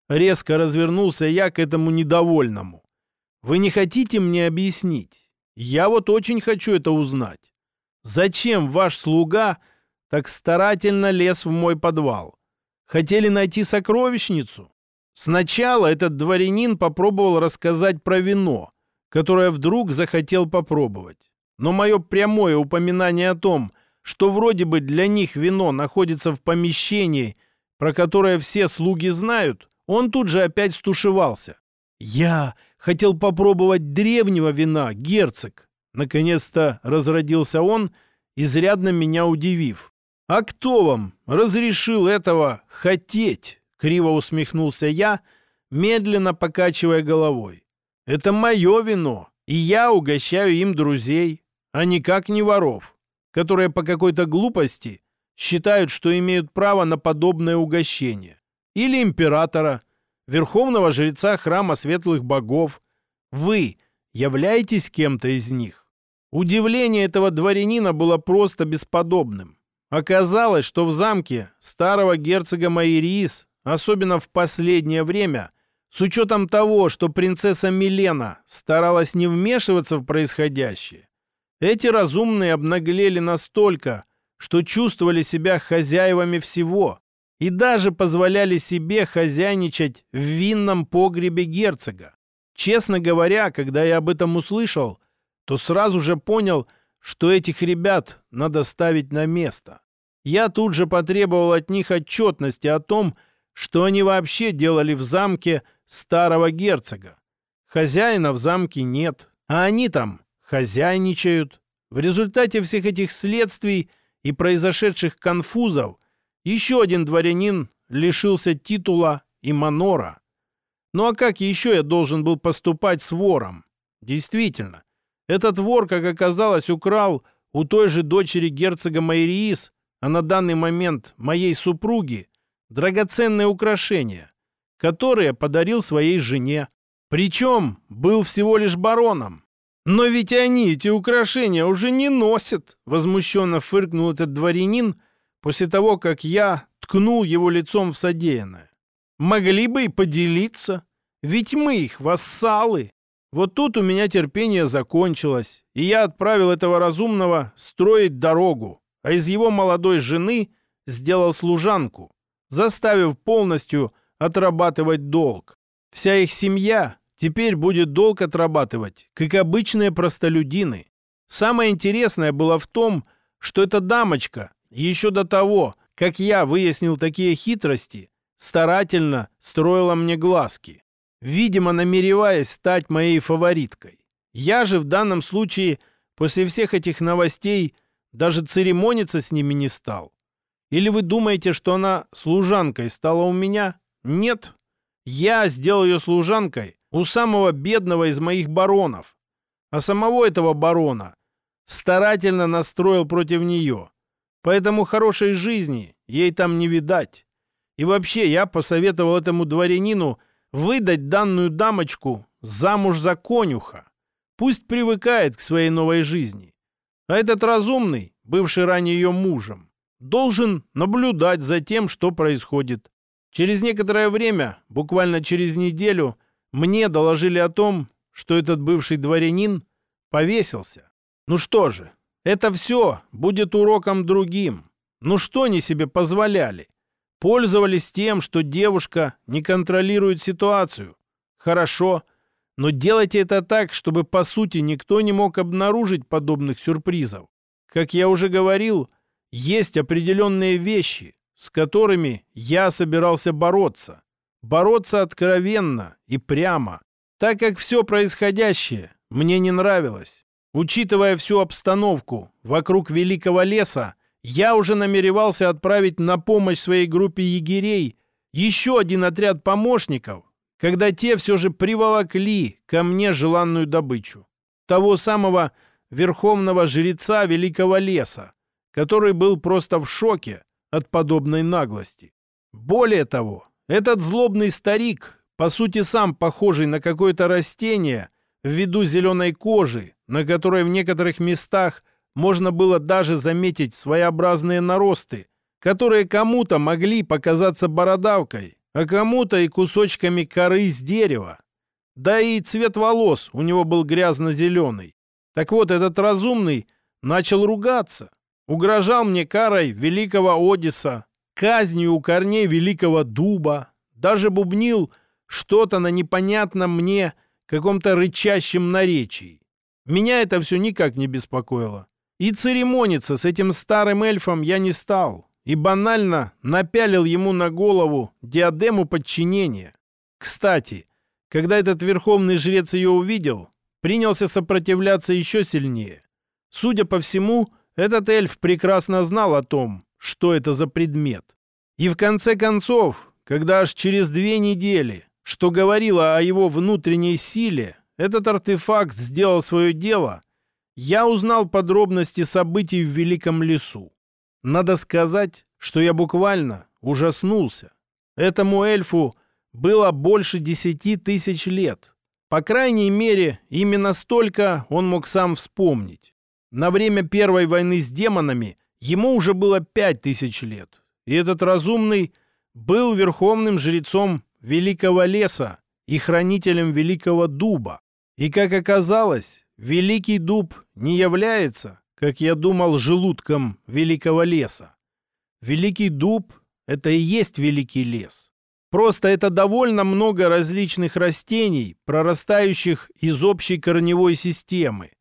Резко развернулся я к этому недовольному. Вы не хотите мне объяснить? Я вот очень хочу это узнать. Зачем ваш слуга так старательно лез в мой подвал? Хотели найти сокровищницу? Сначала этот дворянин попробовал рассказать про вино, которое вдруг захотел попробовать. Но мое прямое упоминание о том, что вроде бы для них вино находится в помещении, про которое все слуги знают, он тут же опять стушевался. «Я хотел попробовать древнего вина, герцог!» Наконец-то разродился он, изрядно меня удивив. «А кто вам разрешил этого хотеть?» Криво усмехнулся я, медленно покачивая головой. «Это мое вино, и я угощаю им друзей, а никак не воров, которые по какой-то глупости считают, что имеют право на подобное угощение или императора, верховного жреца храма светлых богов. Вы являетесь кем-то из них. Удивление этого дворянина было просто бесподобным. Оказалось, что в замке старого герцога Майриис, особенно в последнее время, с учетом того, что принцесса Милена старалась не вмешиваться в происходящее, эти разумные обнаглели настолько, что чувствовали себя хозяевами всего, и даже позволяли себе хозяйничать в винном погребе герцога. Честно говоря, когда я об этом услышал, то сразу же понял, что этих ребят надо ставить на место. Я тут же потребовал от них отчетности о том, что они вообще делали в замке старого герцога. Хозяина в замке нет, а они там хозяйничают. В результате всех этих следствий и произошедших конфузов – еще один дворянин лишился титула и манора. Ну а как еще я должен был поступать с вором? Действительно, Этот вор, как оказалось, украл у той же дочери герцога Майриис, а на данный момент моей супруги, драгоценные украшения, которые подарил своей жене. Причем был всего лишь бароном. Но ведь они эти украшения уже не носят, возмущенно фыркнул этот дворянин после того, как я ткнул его лицом в содеянное. Могли бы и поделиться, ведь мы их вассалы. Вот тут у меня терпение закончилось, и я отправил этого разумного строить дорогу, а из его молодой жены сделал служанку, заставив полностью отрабатывать долг. Вся их семья теперь будет долг отрабатывать, как обычные простолюдины. Самое интересное было в том, что эта дамочка еще до того, как я выяснил такие хитрости, старательно строила мне глазки, видимо, намереваясь стать моей фавориткой. Я же в данном случае после всех этих новостей даже церемониться с ними не стал. Или вы думаете, что она служанкой стала у меня? Нет. Я сделал ее служанкой у самого бедного из моих баронов. А самого этого барона старательно настроил против нее. Поэтому хорошей жизни ей там не видать. И вообще я посоветовал этому дворянину выдать данную дамочку замуж за конюха. Пусть привыкает к своей новой жизни. А этот разумный, бывший ранее ее мужем, должен наблюдать за тем, что происходит. Через некоторое время, буквально через неделю, мне доложили о том, что этот бывший дворянин повесился. Ну что же, это все будет уроком другим. Ну что они себе позволяли? Пользовались тем, что девушка не контролирует ситуацию. Хорошо, но делайте это так, чтобы по сути никто не мог обнаружить подобных сюрпризов. Как я уже говорил, есть определенные вещи, с которыми я собирался бороться. Бороться откровенно и прямо, так как все происходящее мне не нравилось. Учитывая всю обстановку вокруг Великого леса, я уже намеревался отправить на помощь своей группе егерей еще один отряд помощников, когда те все же приволокли ко мне желанную добычу. Того самого верховного жреца Великого леса, который был просто в шоке от подобной наглости. Более того, этот злобный старик, по сути сам похожий на какое-то растение, ввиду зеленой кожи, на которой в некоторых местах можно было даже заметить своеобразные наросты, которые кому-то могли показаться бородавкой, а кому-то и кусочками коры с дерева. Да и цвет волос у него был грязно-зеленый. Так вот, этот разумный начал ругаться, Угрожал мне карой великого Одисса, казнью у корней великого дуба. Даже бубнил что-то на непонятном мне каком-то рычащем наречии. Меня это все никак не беспокоило. И церемониться с этим старым эльфом я не стал. И банально напялил ему на голову диадему подчинения. Кстати, когда этот верховный жрец ее увидел, принялся сопротивляться еще сильнее. Судя по всему, этот эльф прекрасно знал о том, что это за предмет. И в конце концов, когда аж через две недели, что говорило о его внутренней силе, этот артефакт сделал свое дело, я узнал подробности событий в Великом лесу. Надо сказать, что я буквально ужаснулся. Этому эльфу было больше десяти тысяч лет. По крайней мере, именно столько он мог сам вспомнить. На время Первой войны с демонами ему уже было пять тысяч лет. И этот разумный был верховным жрецом Великого леса и хранителем Великого дуба. И, как оказалось, Великий дуб не является, как я думал, желудком Великого леса. Великий дуб — это и есть Великий лес. Просто это довольно много различных растений, прорастающих из общей корневой системы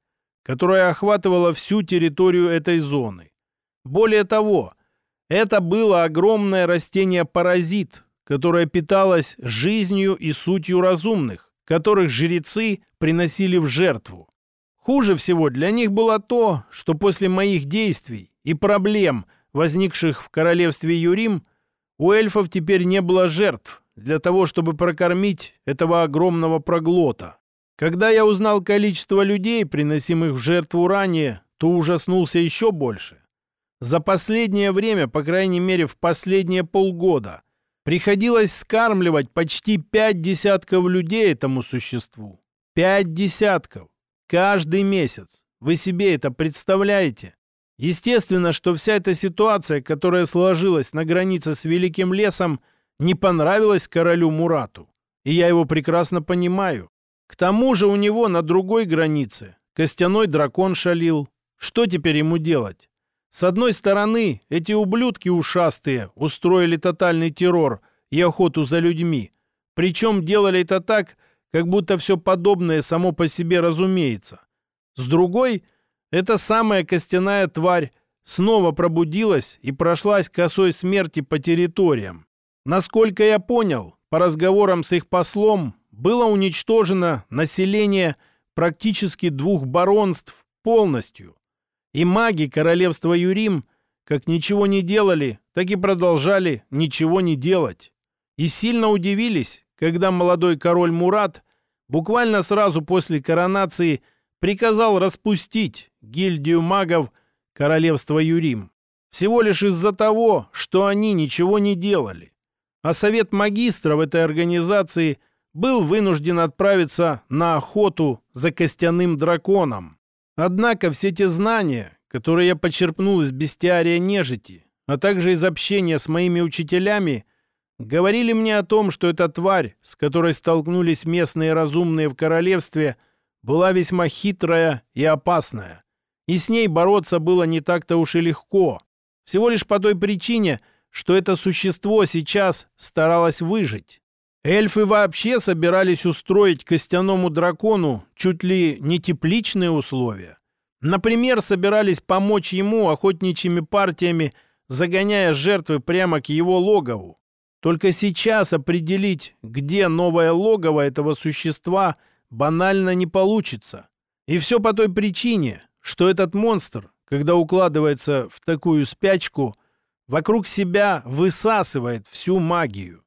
которая охватывала всю территорию этой зоны. Более того, это было огромное растение-паразит, которое питалось жизнью и сутью разумных, которых жрецы приносили в жертву. Хуже всего для них было то, что после моих действий и проблем, возникших в королевстве Юрим, у эльфов теперь не было жертв для того, чтобы прокормить этого огромного проглота. Когда я узнал количество людей, приносимых в жертву ранее, то ужаснулся еще больше. За последнее время, по крайней мере в последние полгода, приходилось скармливать почти пять десятков людей этому существу. Пять десятков. Каждый месяц. Вы себе это представляете? Естественно, что вся эта ситуация, которая сложилась на границе с Великим лесом, не понравилась королю Мурату. И я его прекрасно понимаю. К тому же у него на другой границе костяной дракон шалил. Что теперь ему делать? С одной стороны, эти ублюдки ушастые устроили тотальный террор и охоту за людьми. Причем делали это так, как будто все подобное само по себе разумеется. С другой, эта самая костяная тварь снова пробудилась и прошлась косой смерти по территориям. Насколько я понял, по разговорам с их послом, было уничтожено население практически двух баронств полностью. И маги королевства Юрим как ничего не делали, так и продолжали ничего не делать. И сильно удивились, когда молодой король Мурат буквально сразу после коронации приказал распустить гильдию магов королевства Юрим. Всего лишь из-за того, что они ничего не делали. А совет магистров этой организации был вынужден отправиться на охоту за костяным драконом. Однако все те знания, которые я почерпнул из бестиария нежити, а также из общения с моими учителями, говорили мне о том, что эта тварь, с которой столкнулись местные разумные в королевстве, была весьма хитрая и опасная. И с ней бороться было не так-то уж и легко. Всего лишь по той причине, что это существо сейчас старалось выжить. Эльфы вообще собирались устроить костяному дракону чуть ли не тепличные условия. Например, собирались помочь ему охотничьими партиями, загоняя жертвы прямо к его логову. Только сейчас определить, где новое логово этого существа, банально не получится. И все по той причине, что этот монстр, когда укладывается в такую спячку, вокруг себя высасывает всю магию.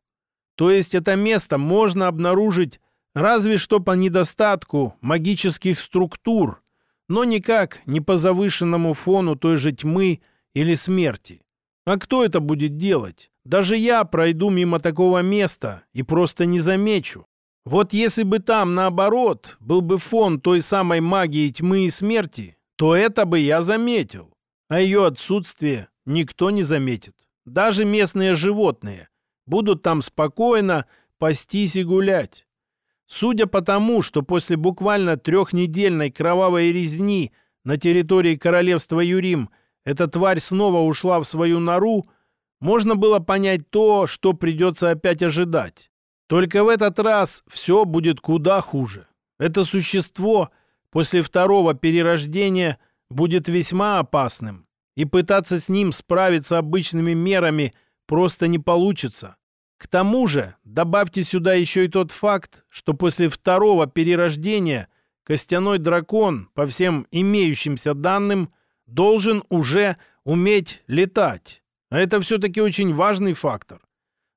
То есть это место можно обнаружить разве что по недостатку магических структур, но никак не по завышенному фону той же тьмы или смерти. А кто это будет делать? Даже я пройду мимо такого места и просто не замечу. Вот если бы там, наоборот, был бы фон той самой магии тьмы и смерти, то это бы я заметил. А ее отсутствие никто не заметит. Даже местные животные, будут там спокойно пастись и гулять. Судя по тому, что после буквально трехнедельной кровавой резни на территории королевства Юрим эта тварь снова ушла в свою нору, можно было понять то, что придется опять ожидать. Только в этот раз все будет куда хуже. Это существо после второго перерождения будет весьма опасным, и пытаться с ним справиться обычными мерами просто не получится. К тому же добавьте сюда еще и тот факт, что после второго перерождения костяной дракон, по всем имеющимся данным, должен уже уметь летать. А это все-таки очень важный фактор.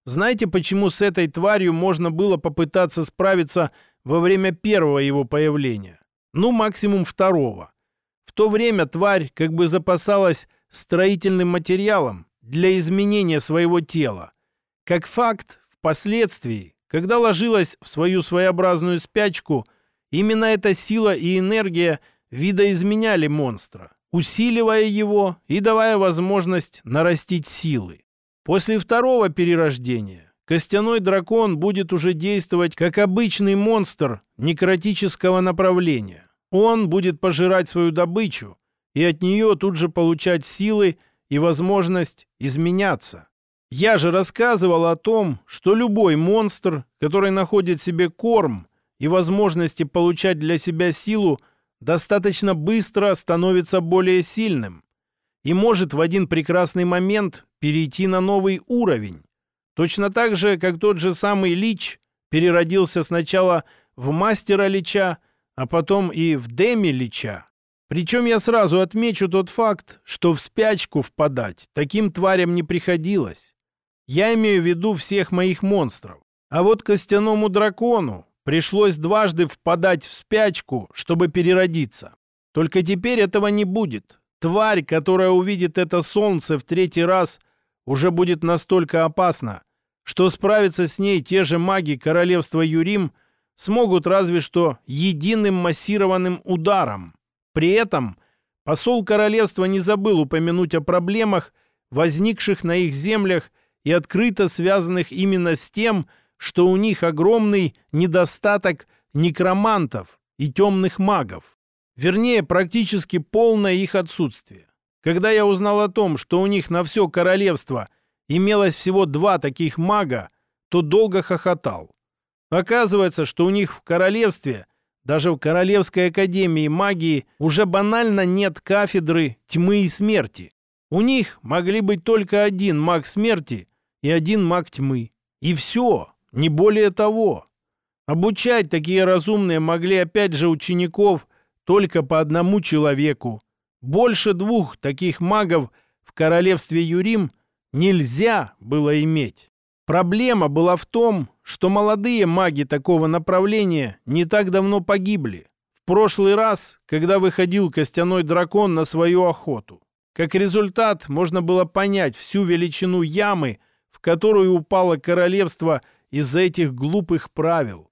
Знаете, почему с этой тварью можно было попытаться справиться во время первого его появления? Ну, максимум второго. В то время тварь как бы запасалась строительным материалом для изменения своего тела. Как факт, впоследствии, когда ложилась в свою своеобразную спячку, именно эта сила и энергия видоизменяли монстра, усиливая его и давая возможность нарастить силы. После второго перерождения костяной дракон будет уже действовать как обычный монстр некротического направления. Он будет пожирать свою добычу и от нее тут же получать силы и возможность изменяться. Я же рассказывал о том, что любой монстр, который находит себе корм и возможности получать для себя силу, достаточно быстро становится более сильным и может в один прекрасный момент перейти на новый уровень. Точно так же, как тот же самый Лич переродился сначала в мастера Лича, а потом и в Деми Лича. Причем я сразу отмечу тот факт, что в спячку впадать таким тварям не приходилось. Я имею в виду всех моих монстров. А вот костяному дракону пришлось дважды впадать в спячку, чтобы переродиться. Только теперь этого не будет. Тварь, которая увидит это солнце в третий раз, уже будет настолько опасна, что справиться с ней те же маги королевства Юрим смогут разве что единым массированным ударом. При этом посол королевства не забыл упомянуть о проблемах, возникших на их землях и открыто связанных именно с тем, что у них огромный недостаток некромантов и темных магов. Вернее, практически полное их отсутствие. Когда я узнал о том, что у них на все королевство имелось всего два таких мага, то долго хохотал. Оказывается, что у них в королевстве, даже в Королевской академии магии, уже банально нет кафедры тьмы и смерти. У них могли быть только один маг смерти и один маг тьмы. И все, не более того. Обучать такие разумные могли опять же учеников только по одному человеку. Больше двух таких магов в королевстве Юрим нельзя было иметь. Проблема была в том, что молодые маги такого направления не так давно погибли. В прошлый раз, когда выходил костяной дракон на свою охоту. Как результат, можно было понять всю величину ямы, которую упало королевство из-за этих глупых правил.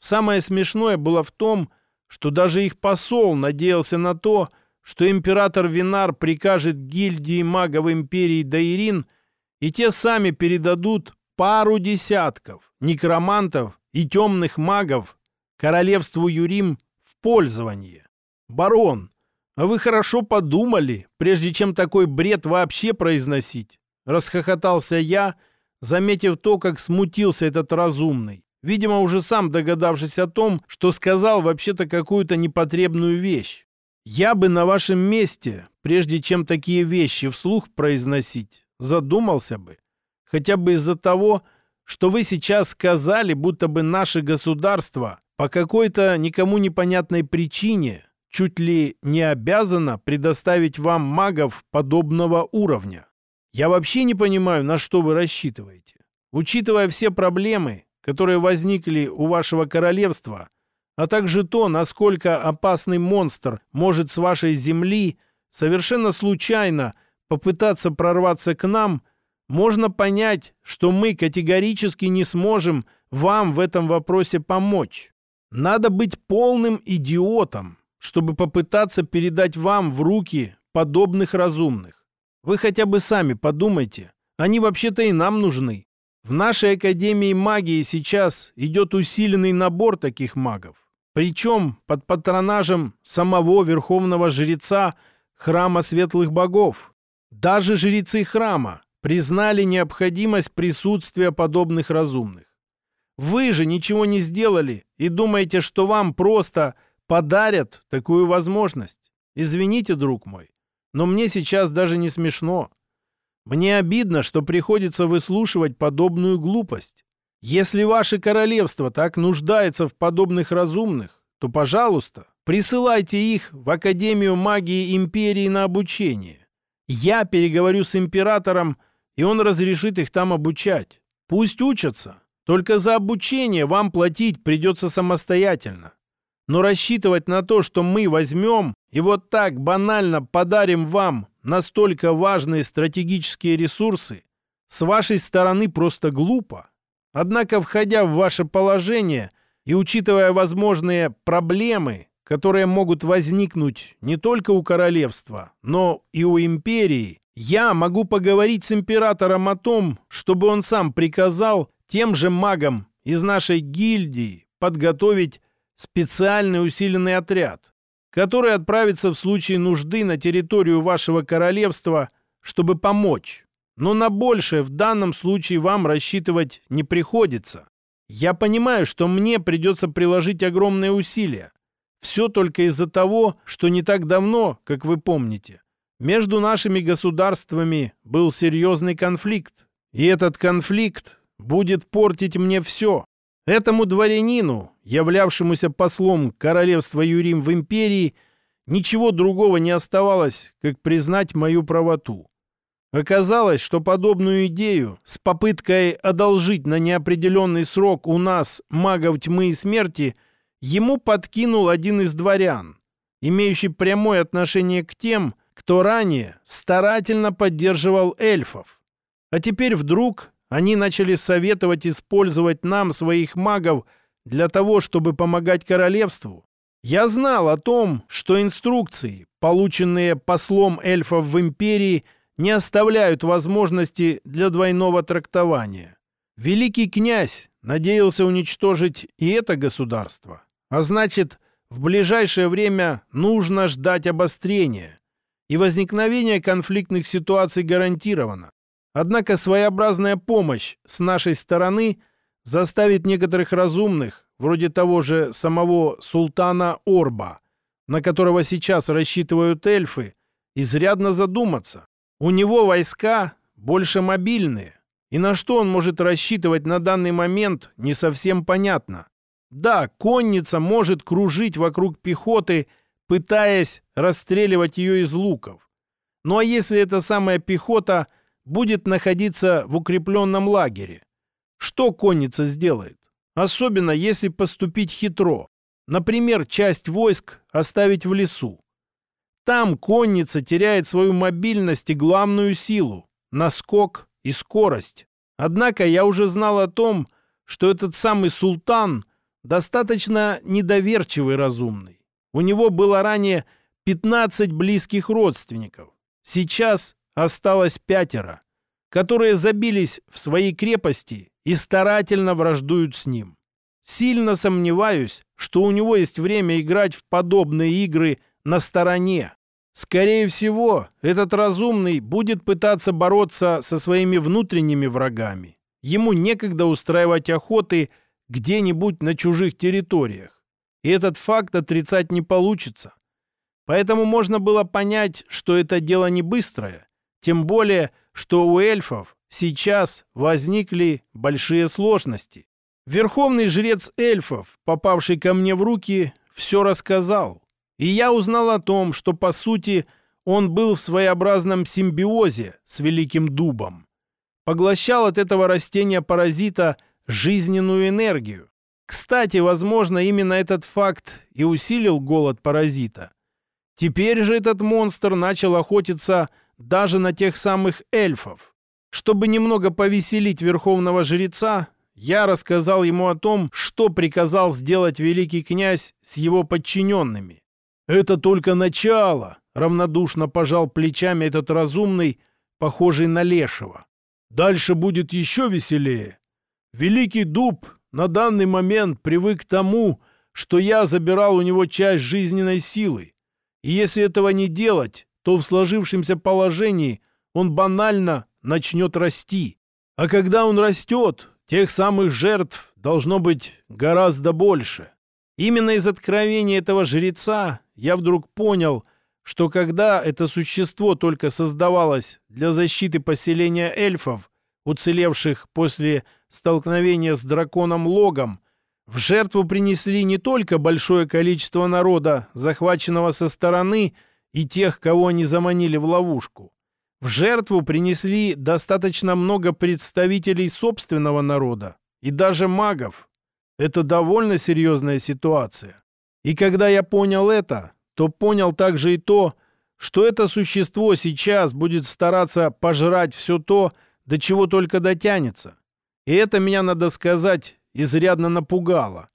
Самое смешное было в том, что даже их посол надеялся на то, что император Винар прикажет гильдии магов империи Даирин, и те сами передадут пару десятков некромантов и темных магов королевству Юрим в пользование. Барон, а вы хорошо подумали, прежде чем такой бред вообще произносить? Расхохотался я, заметив то, как смутился этот разумный. Видимо, уже сам догадавшись о том, что сказал вообще-то какую-то непотребную вещь. Я бы на вашем месте, прежде чем такие вещи вслух произносить, задумался бы. Хотя бы из-за того, что вы сейчас сказали, будто бы наше государство по какой-то никому непонятной причине чуть ли не обязано предоставить вам магов подобного уровня. Я вообще не понимаю, на что вы рассчитываете. Учитывая все проблемы, которые возникли у вашего королевства, а также то, насколько опасный монстр может с вашей земли совершенно случайно попытаться прорваться к нам, можно понять, что мы категорически не сможем вам в этом вопросе помочь. Надо быть полным идиотом, чтобы попытаться передать вам в руки подобных разумных. Вы хотя бы сами подумайте, они вообще-то и нам нужны. В нашей Академии магии сейчас идет усиленный набор таких магов. Причем под патронажем самого верховного жреца храма светлых богов. Даже жрецы храма признали необходимость присутствия подобных разумных. Вы же ничего не сделали и думаете, что вам просто подарят такую возможность. Извините, друг мой, но мне сейчас даже не смешно. Мне обидно, что приходится выслушивать подобную глупость. Если ваше королевство так нуждается в подобных разумных, то, пожалуйста, присылайте их в Академию магии Империи на обучение. Я переговорю с императором, и он разрешит их там обучать. Пусть учатся. Только за обучение вам платить придется самостоятельно. Но рассчитывать на то, что мы возьмем и вот так банально подарим вам настолько важные стратегические ресурсы, с вашей стороны просто глупо. Однако, входя в ваше положение и учитывая возможные проблемы, которые могут возникнуть не только у королевства, но и у империи, я могу поговорить с императором о том, чтобы он сам приказал тем же магам из нашей гильдии подготовить специальный усиленный отряд, который отправится в случае нужды на территорию вашего королевства, чтобы помочь. Но на большее в данном случае вам рассчитывать не приходится. Я понимаю, что мне придется приложить огромные усилия. Все только из-за того, что не так давно, как вы помните, между нашими государствами был серьезный конфликт. И этот конфликт будет портить мне все. Этому дворянину, являвшемуся послом королевства Юрим в империи, ничего другого не оставалось, как признать мою правоту. Оказалось, что подобную идею с попыткой одолжить на неопределенный срок у нас магов тьмы и смерти ему подкинул один из дворян, имеющий прямое отношение к тем, кто ранее старательно поддерживал эльфов. А теперь вдруг они начали советовать использовать нам своих магов для того, чтобы помогать королевству. Я знал о том, что инструкции, полученные послом эльфов в империи, не оставляют возможности для двойного трактования. Великий князь надеялся уничтожить и это государство. А значит, в ближайшее время нужно ждать обострения. И возникновение конфликтных ситуаций гарантировано. Однако своеобразная помощь с нашей стороны заставит некоторых разумных, вроде того же самого султана Орба, на которого сейчас рассчитывают эльфы, изрядно задуматься. У него войска больше мобильные, и на что он может рассчитывать на данный момент, не совсем понятно. Да, конница может кружить вокруг пехоты, пытаясь расстреливать ее из луков. Ну а если эта самая пехота будет находиться в укрепленном лагере? Что конница сделает? Особенно если поступить хитро. Например, часть войск оставить в лесу. Там конница теряет свою мобильность и главную силу – наскок и скорость. Однако я уже знал о том, что этот самый султан достаточно недоверчивый разумный. У него было ранее 15 близких родственников. Сейчас осталось пятеро, которые забились в свои крепости и старательно враждуют с ним. Сильно сомневаюсь, что у него есть время играть в подобные игры на стороне. Скорее всего, этот разумный будет пытаться бороться со своими внутренними врагами. Ему некогда устраивать охоты где-нибудь на чужих территориях. И этот факт отрицать не получится. Поэтому можно было понять, что это дело не быстрое, тем более, что у эльфов сейчас возникли большие сложности. Верховный жрец эльфов, попавший ко мне в руки, все рассказал. И я узнал о том, что, по сути, он был в своеобразном симбиозе с Великим Дубом. Поглощал от этого растения-паразита жизненную энергию. Кстати, возможно, именно этот факт и усилил голод паразита. Теперь же этот монстр начал охотиться даже на тех самых эльфов. Чтобы немного повеселить верховного жреца, я рассказал ему о том, что приказал сделать великий князь с его подчиненными. «Это только начало!» — равнодушно пожал плечами этот разумный, похожий на лешего. «Дальше будет еще веселее. Великий дуб на данный момент привык к тому, что я забирал у него часть жизненной силы. И если этого не делать, то в сложившемся положении он банально начнет расти. А когда он растет, тех самых жертв должно быть гораздо больше. Именно из откровения этого жреца я вдруг понял, что когда это существо только создавалось для защиты поселения эльфов, уцелевших после столкновения с драконом Логом, в жертву принесли не только большое количество народа, захваченного со стороны, и тех, кого они заманили в ловушку. В жертву принесли достаточно много представителей собственного народа и даже магов, это довольно серьезная ситуация. И когда я понял это, то понял также и то, что это существо сейчас будет стараться пожрать все то, до чего только дотянется. И это меня, надо сказать, изрядно напугало.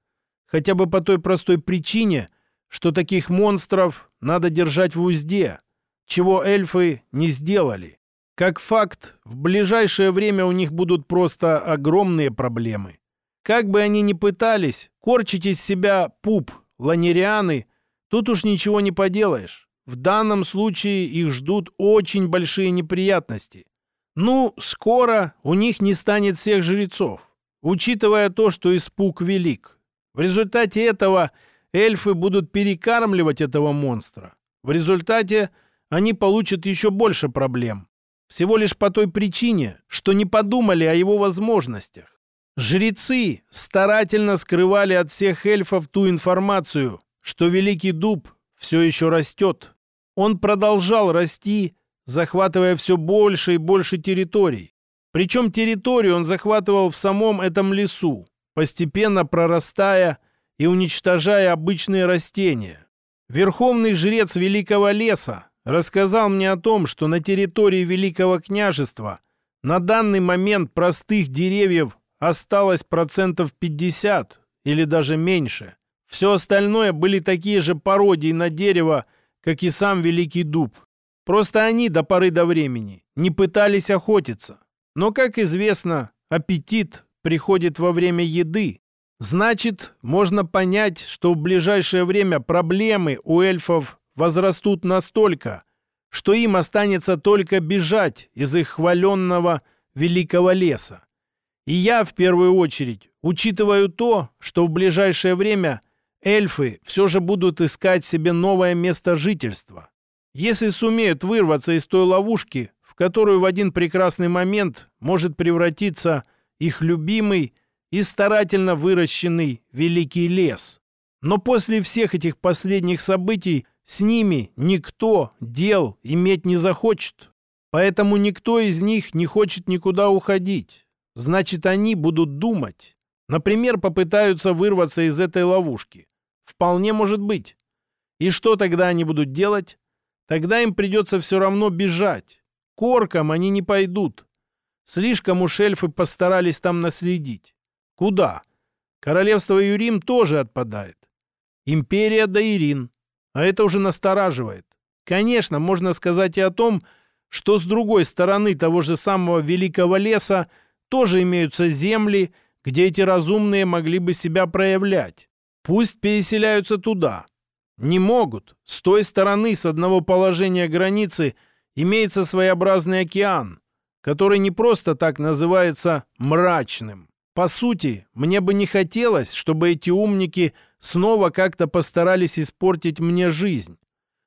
Хотя бы по той простой причине, что таких монстров надо держать в узде, чего эльфы не сделали. Как факт, в ближайшее время у них будут просто огромные проблемы. Как бы они ни пытались корчить из себя пуп ланерианы, тут уж ничего не поделаешь. В данном случае их ждут очень большие неприятности. Ну, скоро у них не станет всех жрецов, учитывая то, что испуг велик. В результате этого эльфы будут перекармливать этого монстра. В результате они получат еще больше проблем. Всего лишь по той причине, что не подумали о его возможностях. Жрецы старательно скрывали от всех эльфов ту информацию, что Великий Дуб все еще растет. Он продолжал расти захватывая все больше и больше территорий. Причем территорию он захватывал в самом этом лесу, постепенно прорастая и уничтожая обычные растения. Верховный жрец Великого Леса рассказал мне о том, что на территории Великого княжества на данный момент простых деревьев осталось процентов 50 или даже меньше. Все остальное были такие же пародии на дерево, как и сам Великий Дуб. Просто они до поры до времени не пытались охотиться. Но, как известно, аппетит приходит во время еды. Значит, можно понять, что в ближайшее время проблемы у эльфов возрастут настолько, что им останется только бежать из их хваленного великого леса. И я, в первую очередь, учитываю то, что в ближайшее время эльфы все же будут искать себе новое место жительства. Если сумеют вырваться из той ловушки, в которую в один прекрасный момент может превратиться их любимый и старательно выращенный великий лес. Но после всех этих последних событий с ними никто дел иметь не захочет. Поэтому никто из них не хочет никуда уходить. Значит, они будут думать. Например, попытаются вырваться из этой ловушки. Вполне может быть. И что тогда они будут делать? Тогда им придется все равно бежать. Корком они не пойдут. Слишком уж эльфы постарались там наследить. Куда? Королевство Юрим тоже отпадает. Империя Даирин. А это уже настораживает. Конечно, можно сказать и о том, что с другой стороны того же самого Великого Леса тоже имеются земли, где эти разумные могли бы себя проявлять. Пусть переселяются туда. Не могут. С той стороны, с одного положения границы, имеется своеобразный океан, который не просто так называется «мрачным». По сути, мне бы не хотелось, чтобы эти умники снова как-то постарались испортить мне жизнь.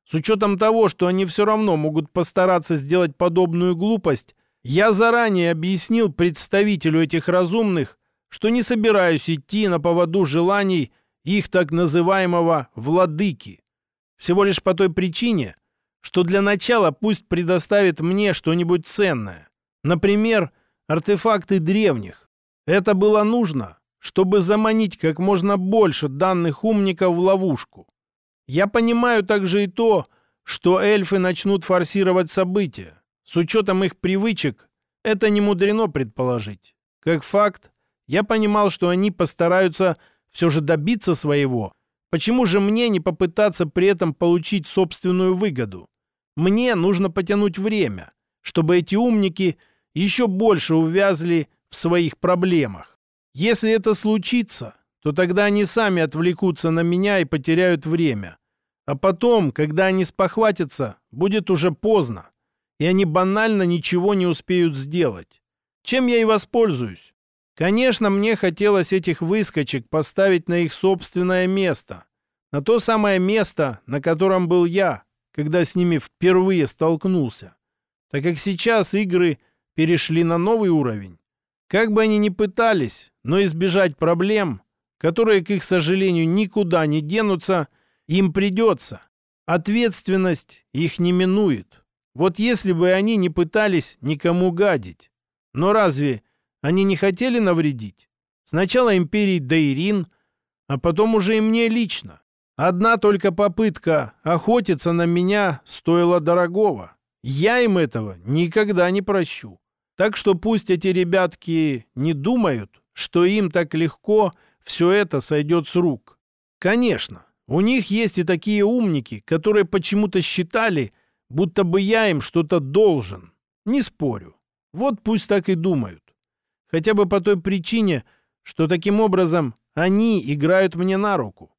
С учетом того, что они все равно могут постараться сделать подобную глупость, я заранее объяснил представителю этих разумных, что не собираюсь идти на поводу желаний их так называемого «владыки». Всего лишь по той причине, что для начала пусть предоставит мне что-нибудь ценное. Например, артефакты древних. Это было нужно, чтобы заманить как можно больше данных умников в ловушку. Я понимаю также и то, что эльфы начнут форсировать события. С учетом их привычек, это не мудрено предположить. Как факт, я понимал, что они постараются все же добиться своего. Почему же мне не попытаться при этом получить собственную выгоду? Мне нужно потянуть время, чтобы эти умники еще больше увязли в своих проблемах. Если это случится, то тогда они сами отвлекутся на меня и потеряют время. А потом, когда они спохватятся, будет уже поздно, и они банально ничего не успеют сделать. Чем я и воспользуюсь. Конечно, мне хотелось этих выскочек поставить на их собственное место. На то самое место, на котором был я, когда с ними впервые столкнулся. Так как сейчас игры перешли на новый уровень. Как бы они ни пытались, но избежать проблем, которые, к их сожалению, никуда не денутся, им придется. Ответственность их не минует. Вот если бы они не пытались никому гадить. Но разве они не хотели навредить? Сначала империи Дайрин, а потом уже и мне лично. Одна только попытка охотиться на меня стоила дорогого. Я им этого никогда не прощу. Так что пусть эти ребятки не думают, что им так легко все это сойдет с рук. Конечно, у них есть и такие умники, которые почему-то считали, будто бы я им что-то должен. Не спорю. Вот пусть так и думают. Хотя бы по той причине, что таким образом они играют мне на руку.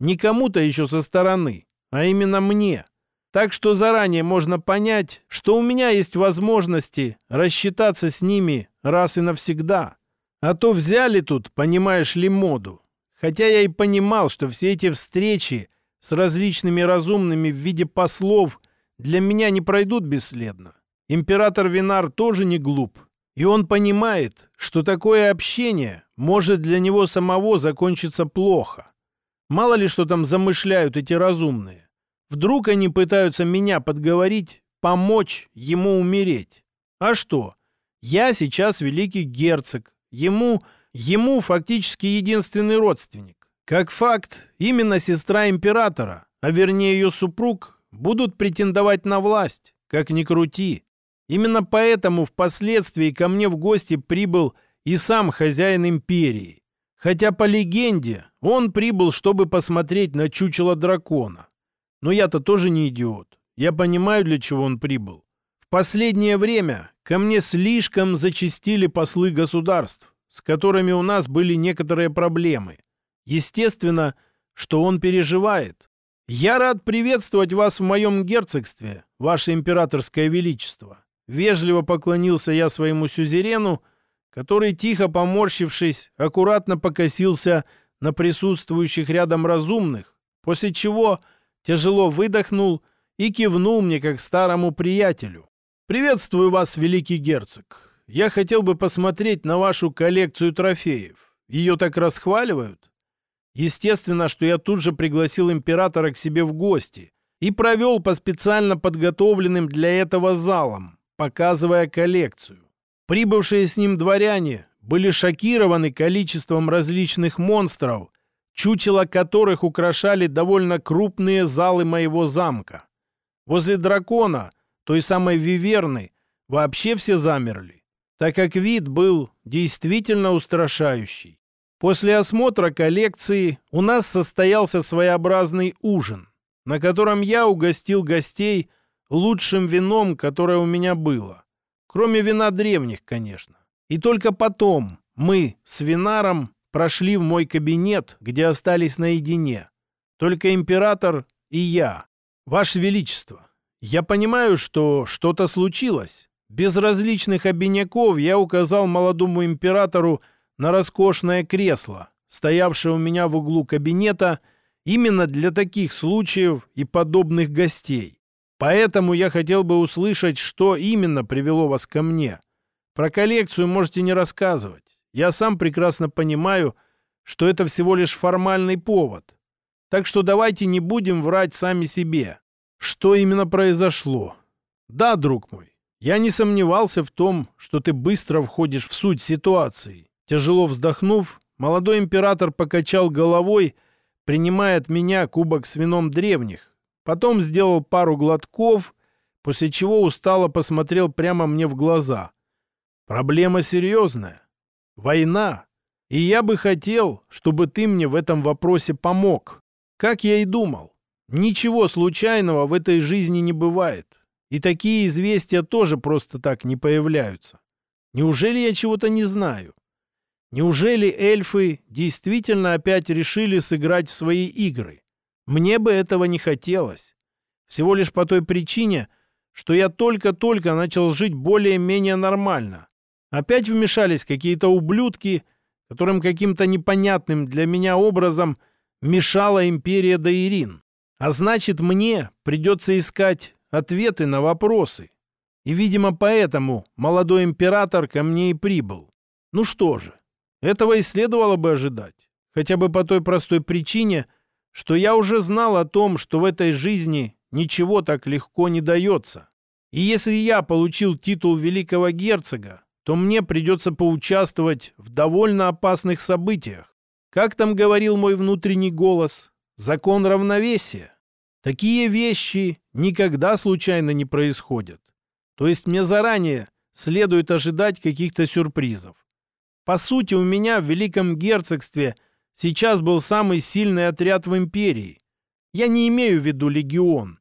Не кому-то еще со стороны, а именно мне. Так что заранее можно понять, что у меня есть возможности рассчитаться с ними раз и навсегда. А то взяли тут, понимаешь ли, моду. Хотя я и понимал, что все эти встречи с различными разумными в виде послов для меня не пройдут бесследно. Император Винар тоже не глуп. И он понимает, что такое общение может для него самого закончиться плохо. Мало ли что там замышляют эти разумные. Вдруг они пытаются меня подговорить помочь ему умереть. А что? Я сейчас великий герцог. Ему, ему фактически единственный родственник. Как факт, именно сестра императора, а вернее ее супруг, будут претендовать на власть, как ни крути. Именно поэтому впоследствии ко мне в гости прибыл и сам хозяин империи. Хотя по легенде он прибыл, чтобы посмотреть на чучело дракона. Но я-то тоже не идиот. Я понимаю, для чего он прибыл. В последнее время ко мне слишком зачастили послы государств, с которыми у нас были некоторые проблемы. Естественно, что он переживает. Я рад приветствовать вас в моем герцогстве, ваше императорское величество. Вежливо поклонился я своему сюзерену, который, тихо поморщившись, аккуратно покосился на присутствующих рядом разумных, после чего тяжело выдохнул и кивнул мне как старому приятелю. «Приветствую вас, великий герцог. Я хотел бы посмотреть на вашу коллекцию трофеев. Ее так расхваливают?» Естественно, что я тут же пригласил императора к себе в гости и провел по специально подготовленным для этого залам, показывая коллекцию. Прибывшие с ним дворяне были шокированы количеством различных монстров, чучела которых украшали довольно крупные залы моего замка. Возле дракона, той самой виверны, вообще все замерли, так как вид был действительно устрашающий. После осмотра коллекции у нас состоялся своеобразный ужин, на котором я угостил гостей лучшим вином, которое у меня было. Кроме вина древних, конечно. И только потом мы с винаром прошли в мой кабинет, где остались наедине. Только император и я. Ваше Величество, я понимаю, что что-то случилось. Без различных обиняков я указал молодому императору на роскошное кресло, стоявшее у меня в углу кабинета именно для таких случаев и подобных гостей. Поэтому я хотел бы услышать, что именно привело вас ко мне. Про коллекцию можете не рассказывать. Я сам прекрасно понимаю, что это всего лишь формальный повод. Так что давайте не будем врать сами себе. Что именно произошло? Да, друг мой, я не сомневался в том, что ты быстро входишь в суть ситуации. Тяжело вздохнув, молодой император покачал головой, принимая от меня кубок с вином древних, Потом сделал пару глотков, после чего устало посмотрел прямо мне в глаза. Проблема серьезная. Война. И я бы хотел, чтобы ты мне в этом вопросе помог. Как я и думал. Ничего случайного в этой жизни не бывает. И такие известия тоже просто так не появляются. Неужели я чего-то не знаю? Неужели эльфы действительно опять решили сыграть в свои игры? Мне бы этого не хотелось. Всего лишь по той причине, что я только-только начал жить более-менее нормально. Опять вмешались какие-то ублюдки, которым каким-то непонятным для меня образом мешала империя Даирин. А значит, мне придется искать ответы на вопросы. И, видимо, поэтому молодой император ко мне и прибыл. Ну что же, этого и следовало бы ожидать. Хотя бы по той простой причине, что я уже знал о том, что в этой жизни ничего так легко не дается. И если я получил титул великого герцога, то мне придется поучаствовать в довольно опасных событиях. Как там говорил мой внутренний голос? Закон равновесия. Такие вещи никогда случайно не происходят. То есть мне заранее следует ожидать каких-то сюрпризов. По сути, у меня в Великом Герцогстве сейчас был самый сильный отряд в империи. Я не имею в виду легион.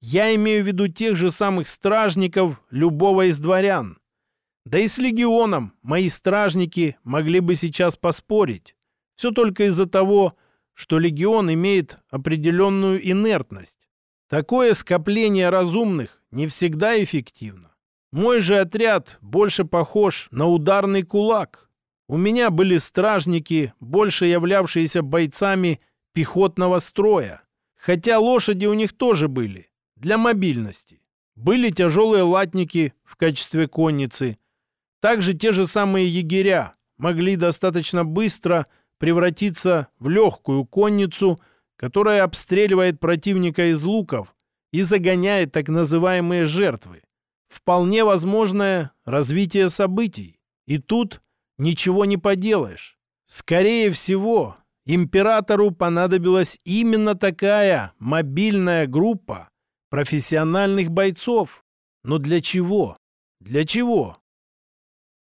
Я имею в виду тех же самых стражников любого из дворян. Да и с легионом мои стражники могли бы сейчас поспорить. Все только из-за того, что легион имеет определенную инертность. Такое скопление разумных не всегда эффективно. Мой же отряд больше похож на ударный кулак – у меня были стражники, больше являвшиеся бойцами пехотного строя. Хотя лошади у них тоже были, для мобильности. Были тяжелые латники в качестве конницы. Также те же самые егеря могли достаточно быстро превратиться в легкую конницу, которая обстреливает противника из луков и загоняет так называемые жертвы. Вполне возможное развитие событий. И тут ничего не поделаешь. Скорее всего, императору понадобилась именно такая мобильная группа профессиональных бойцов. Но для чего? Для чего?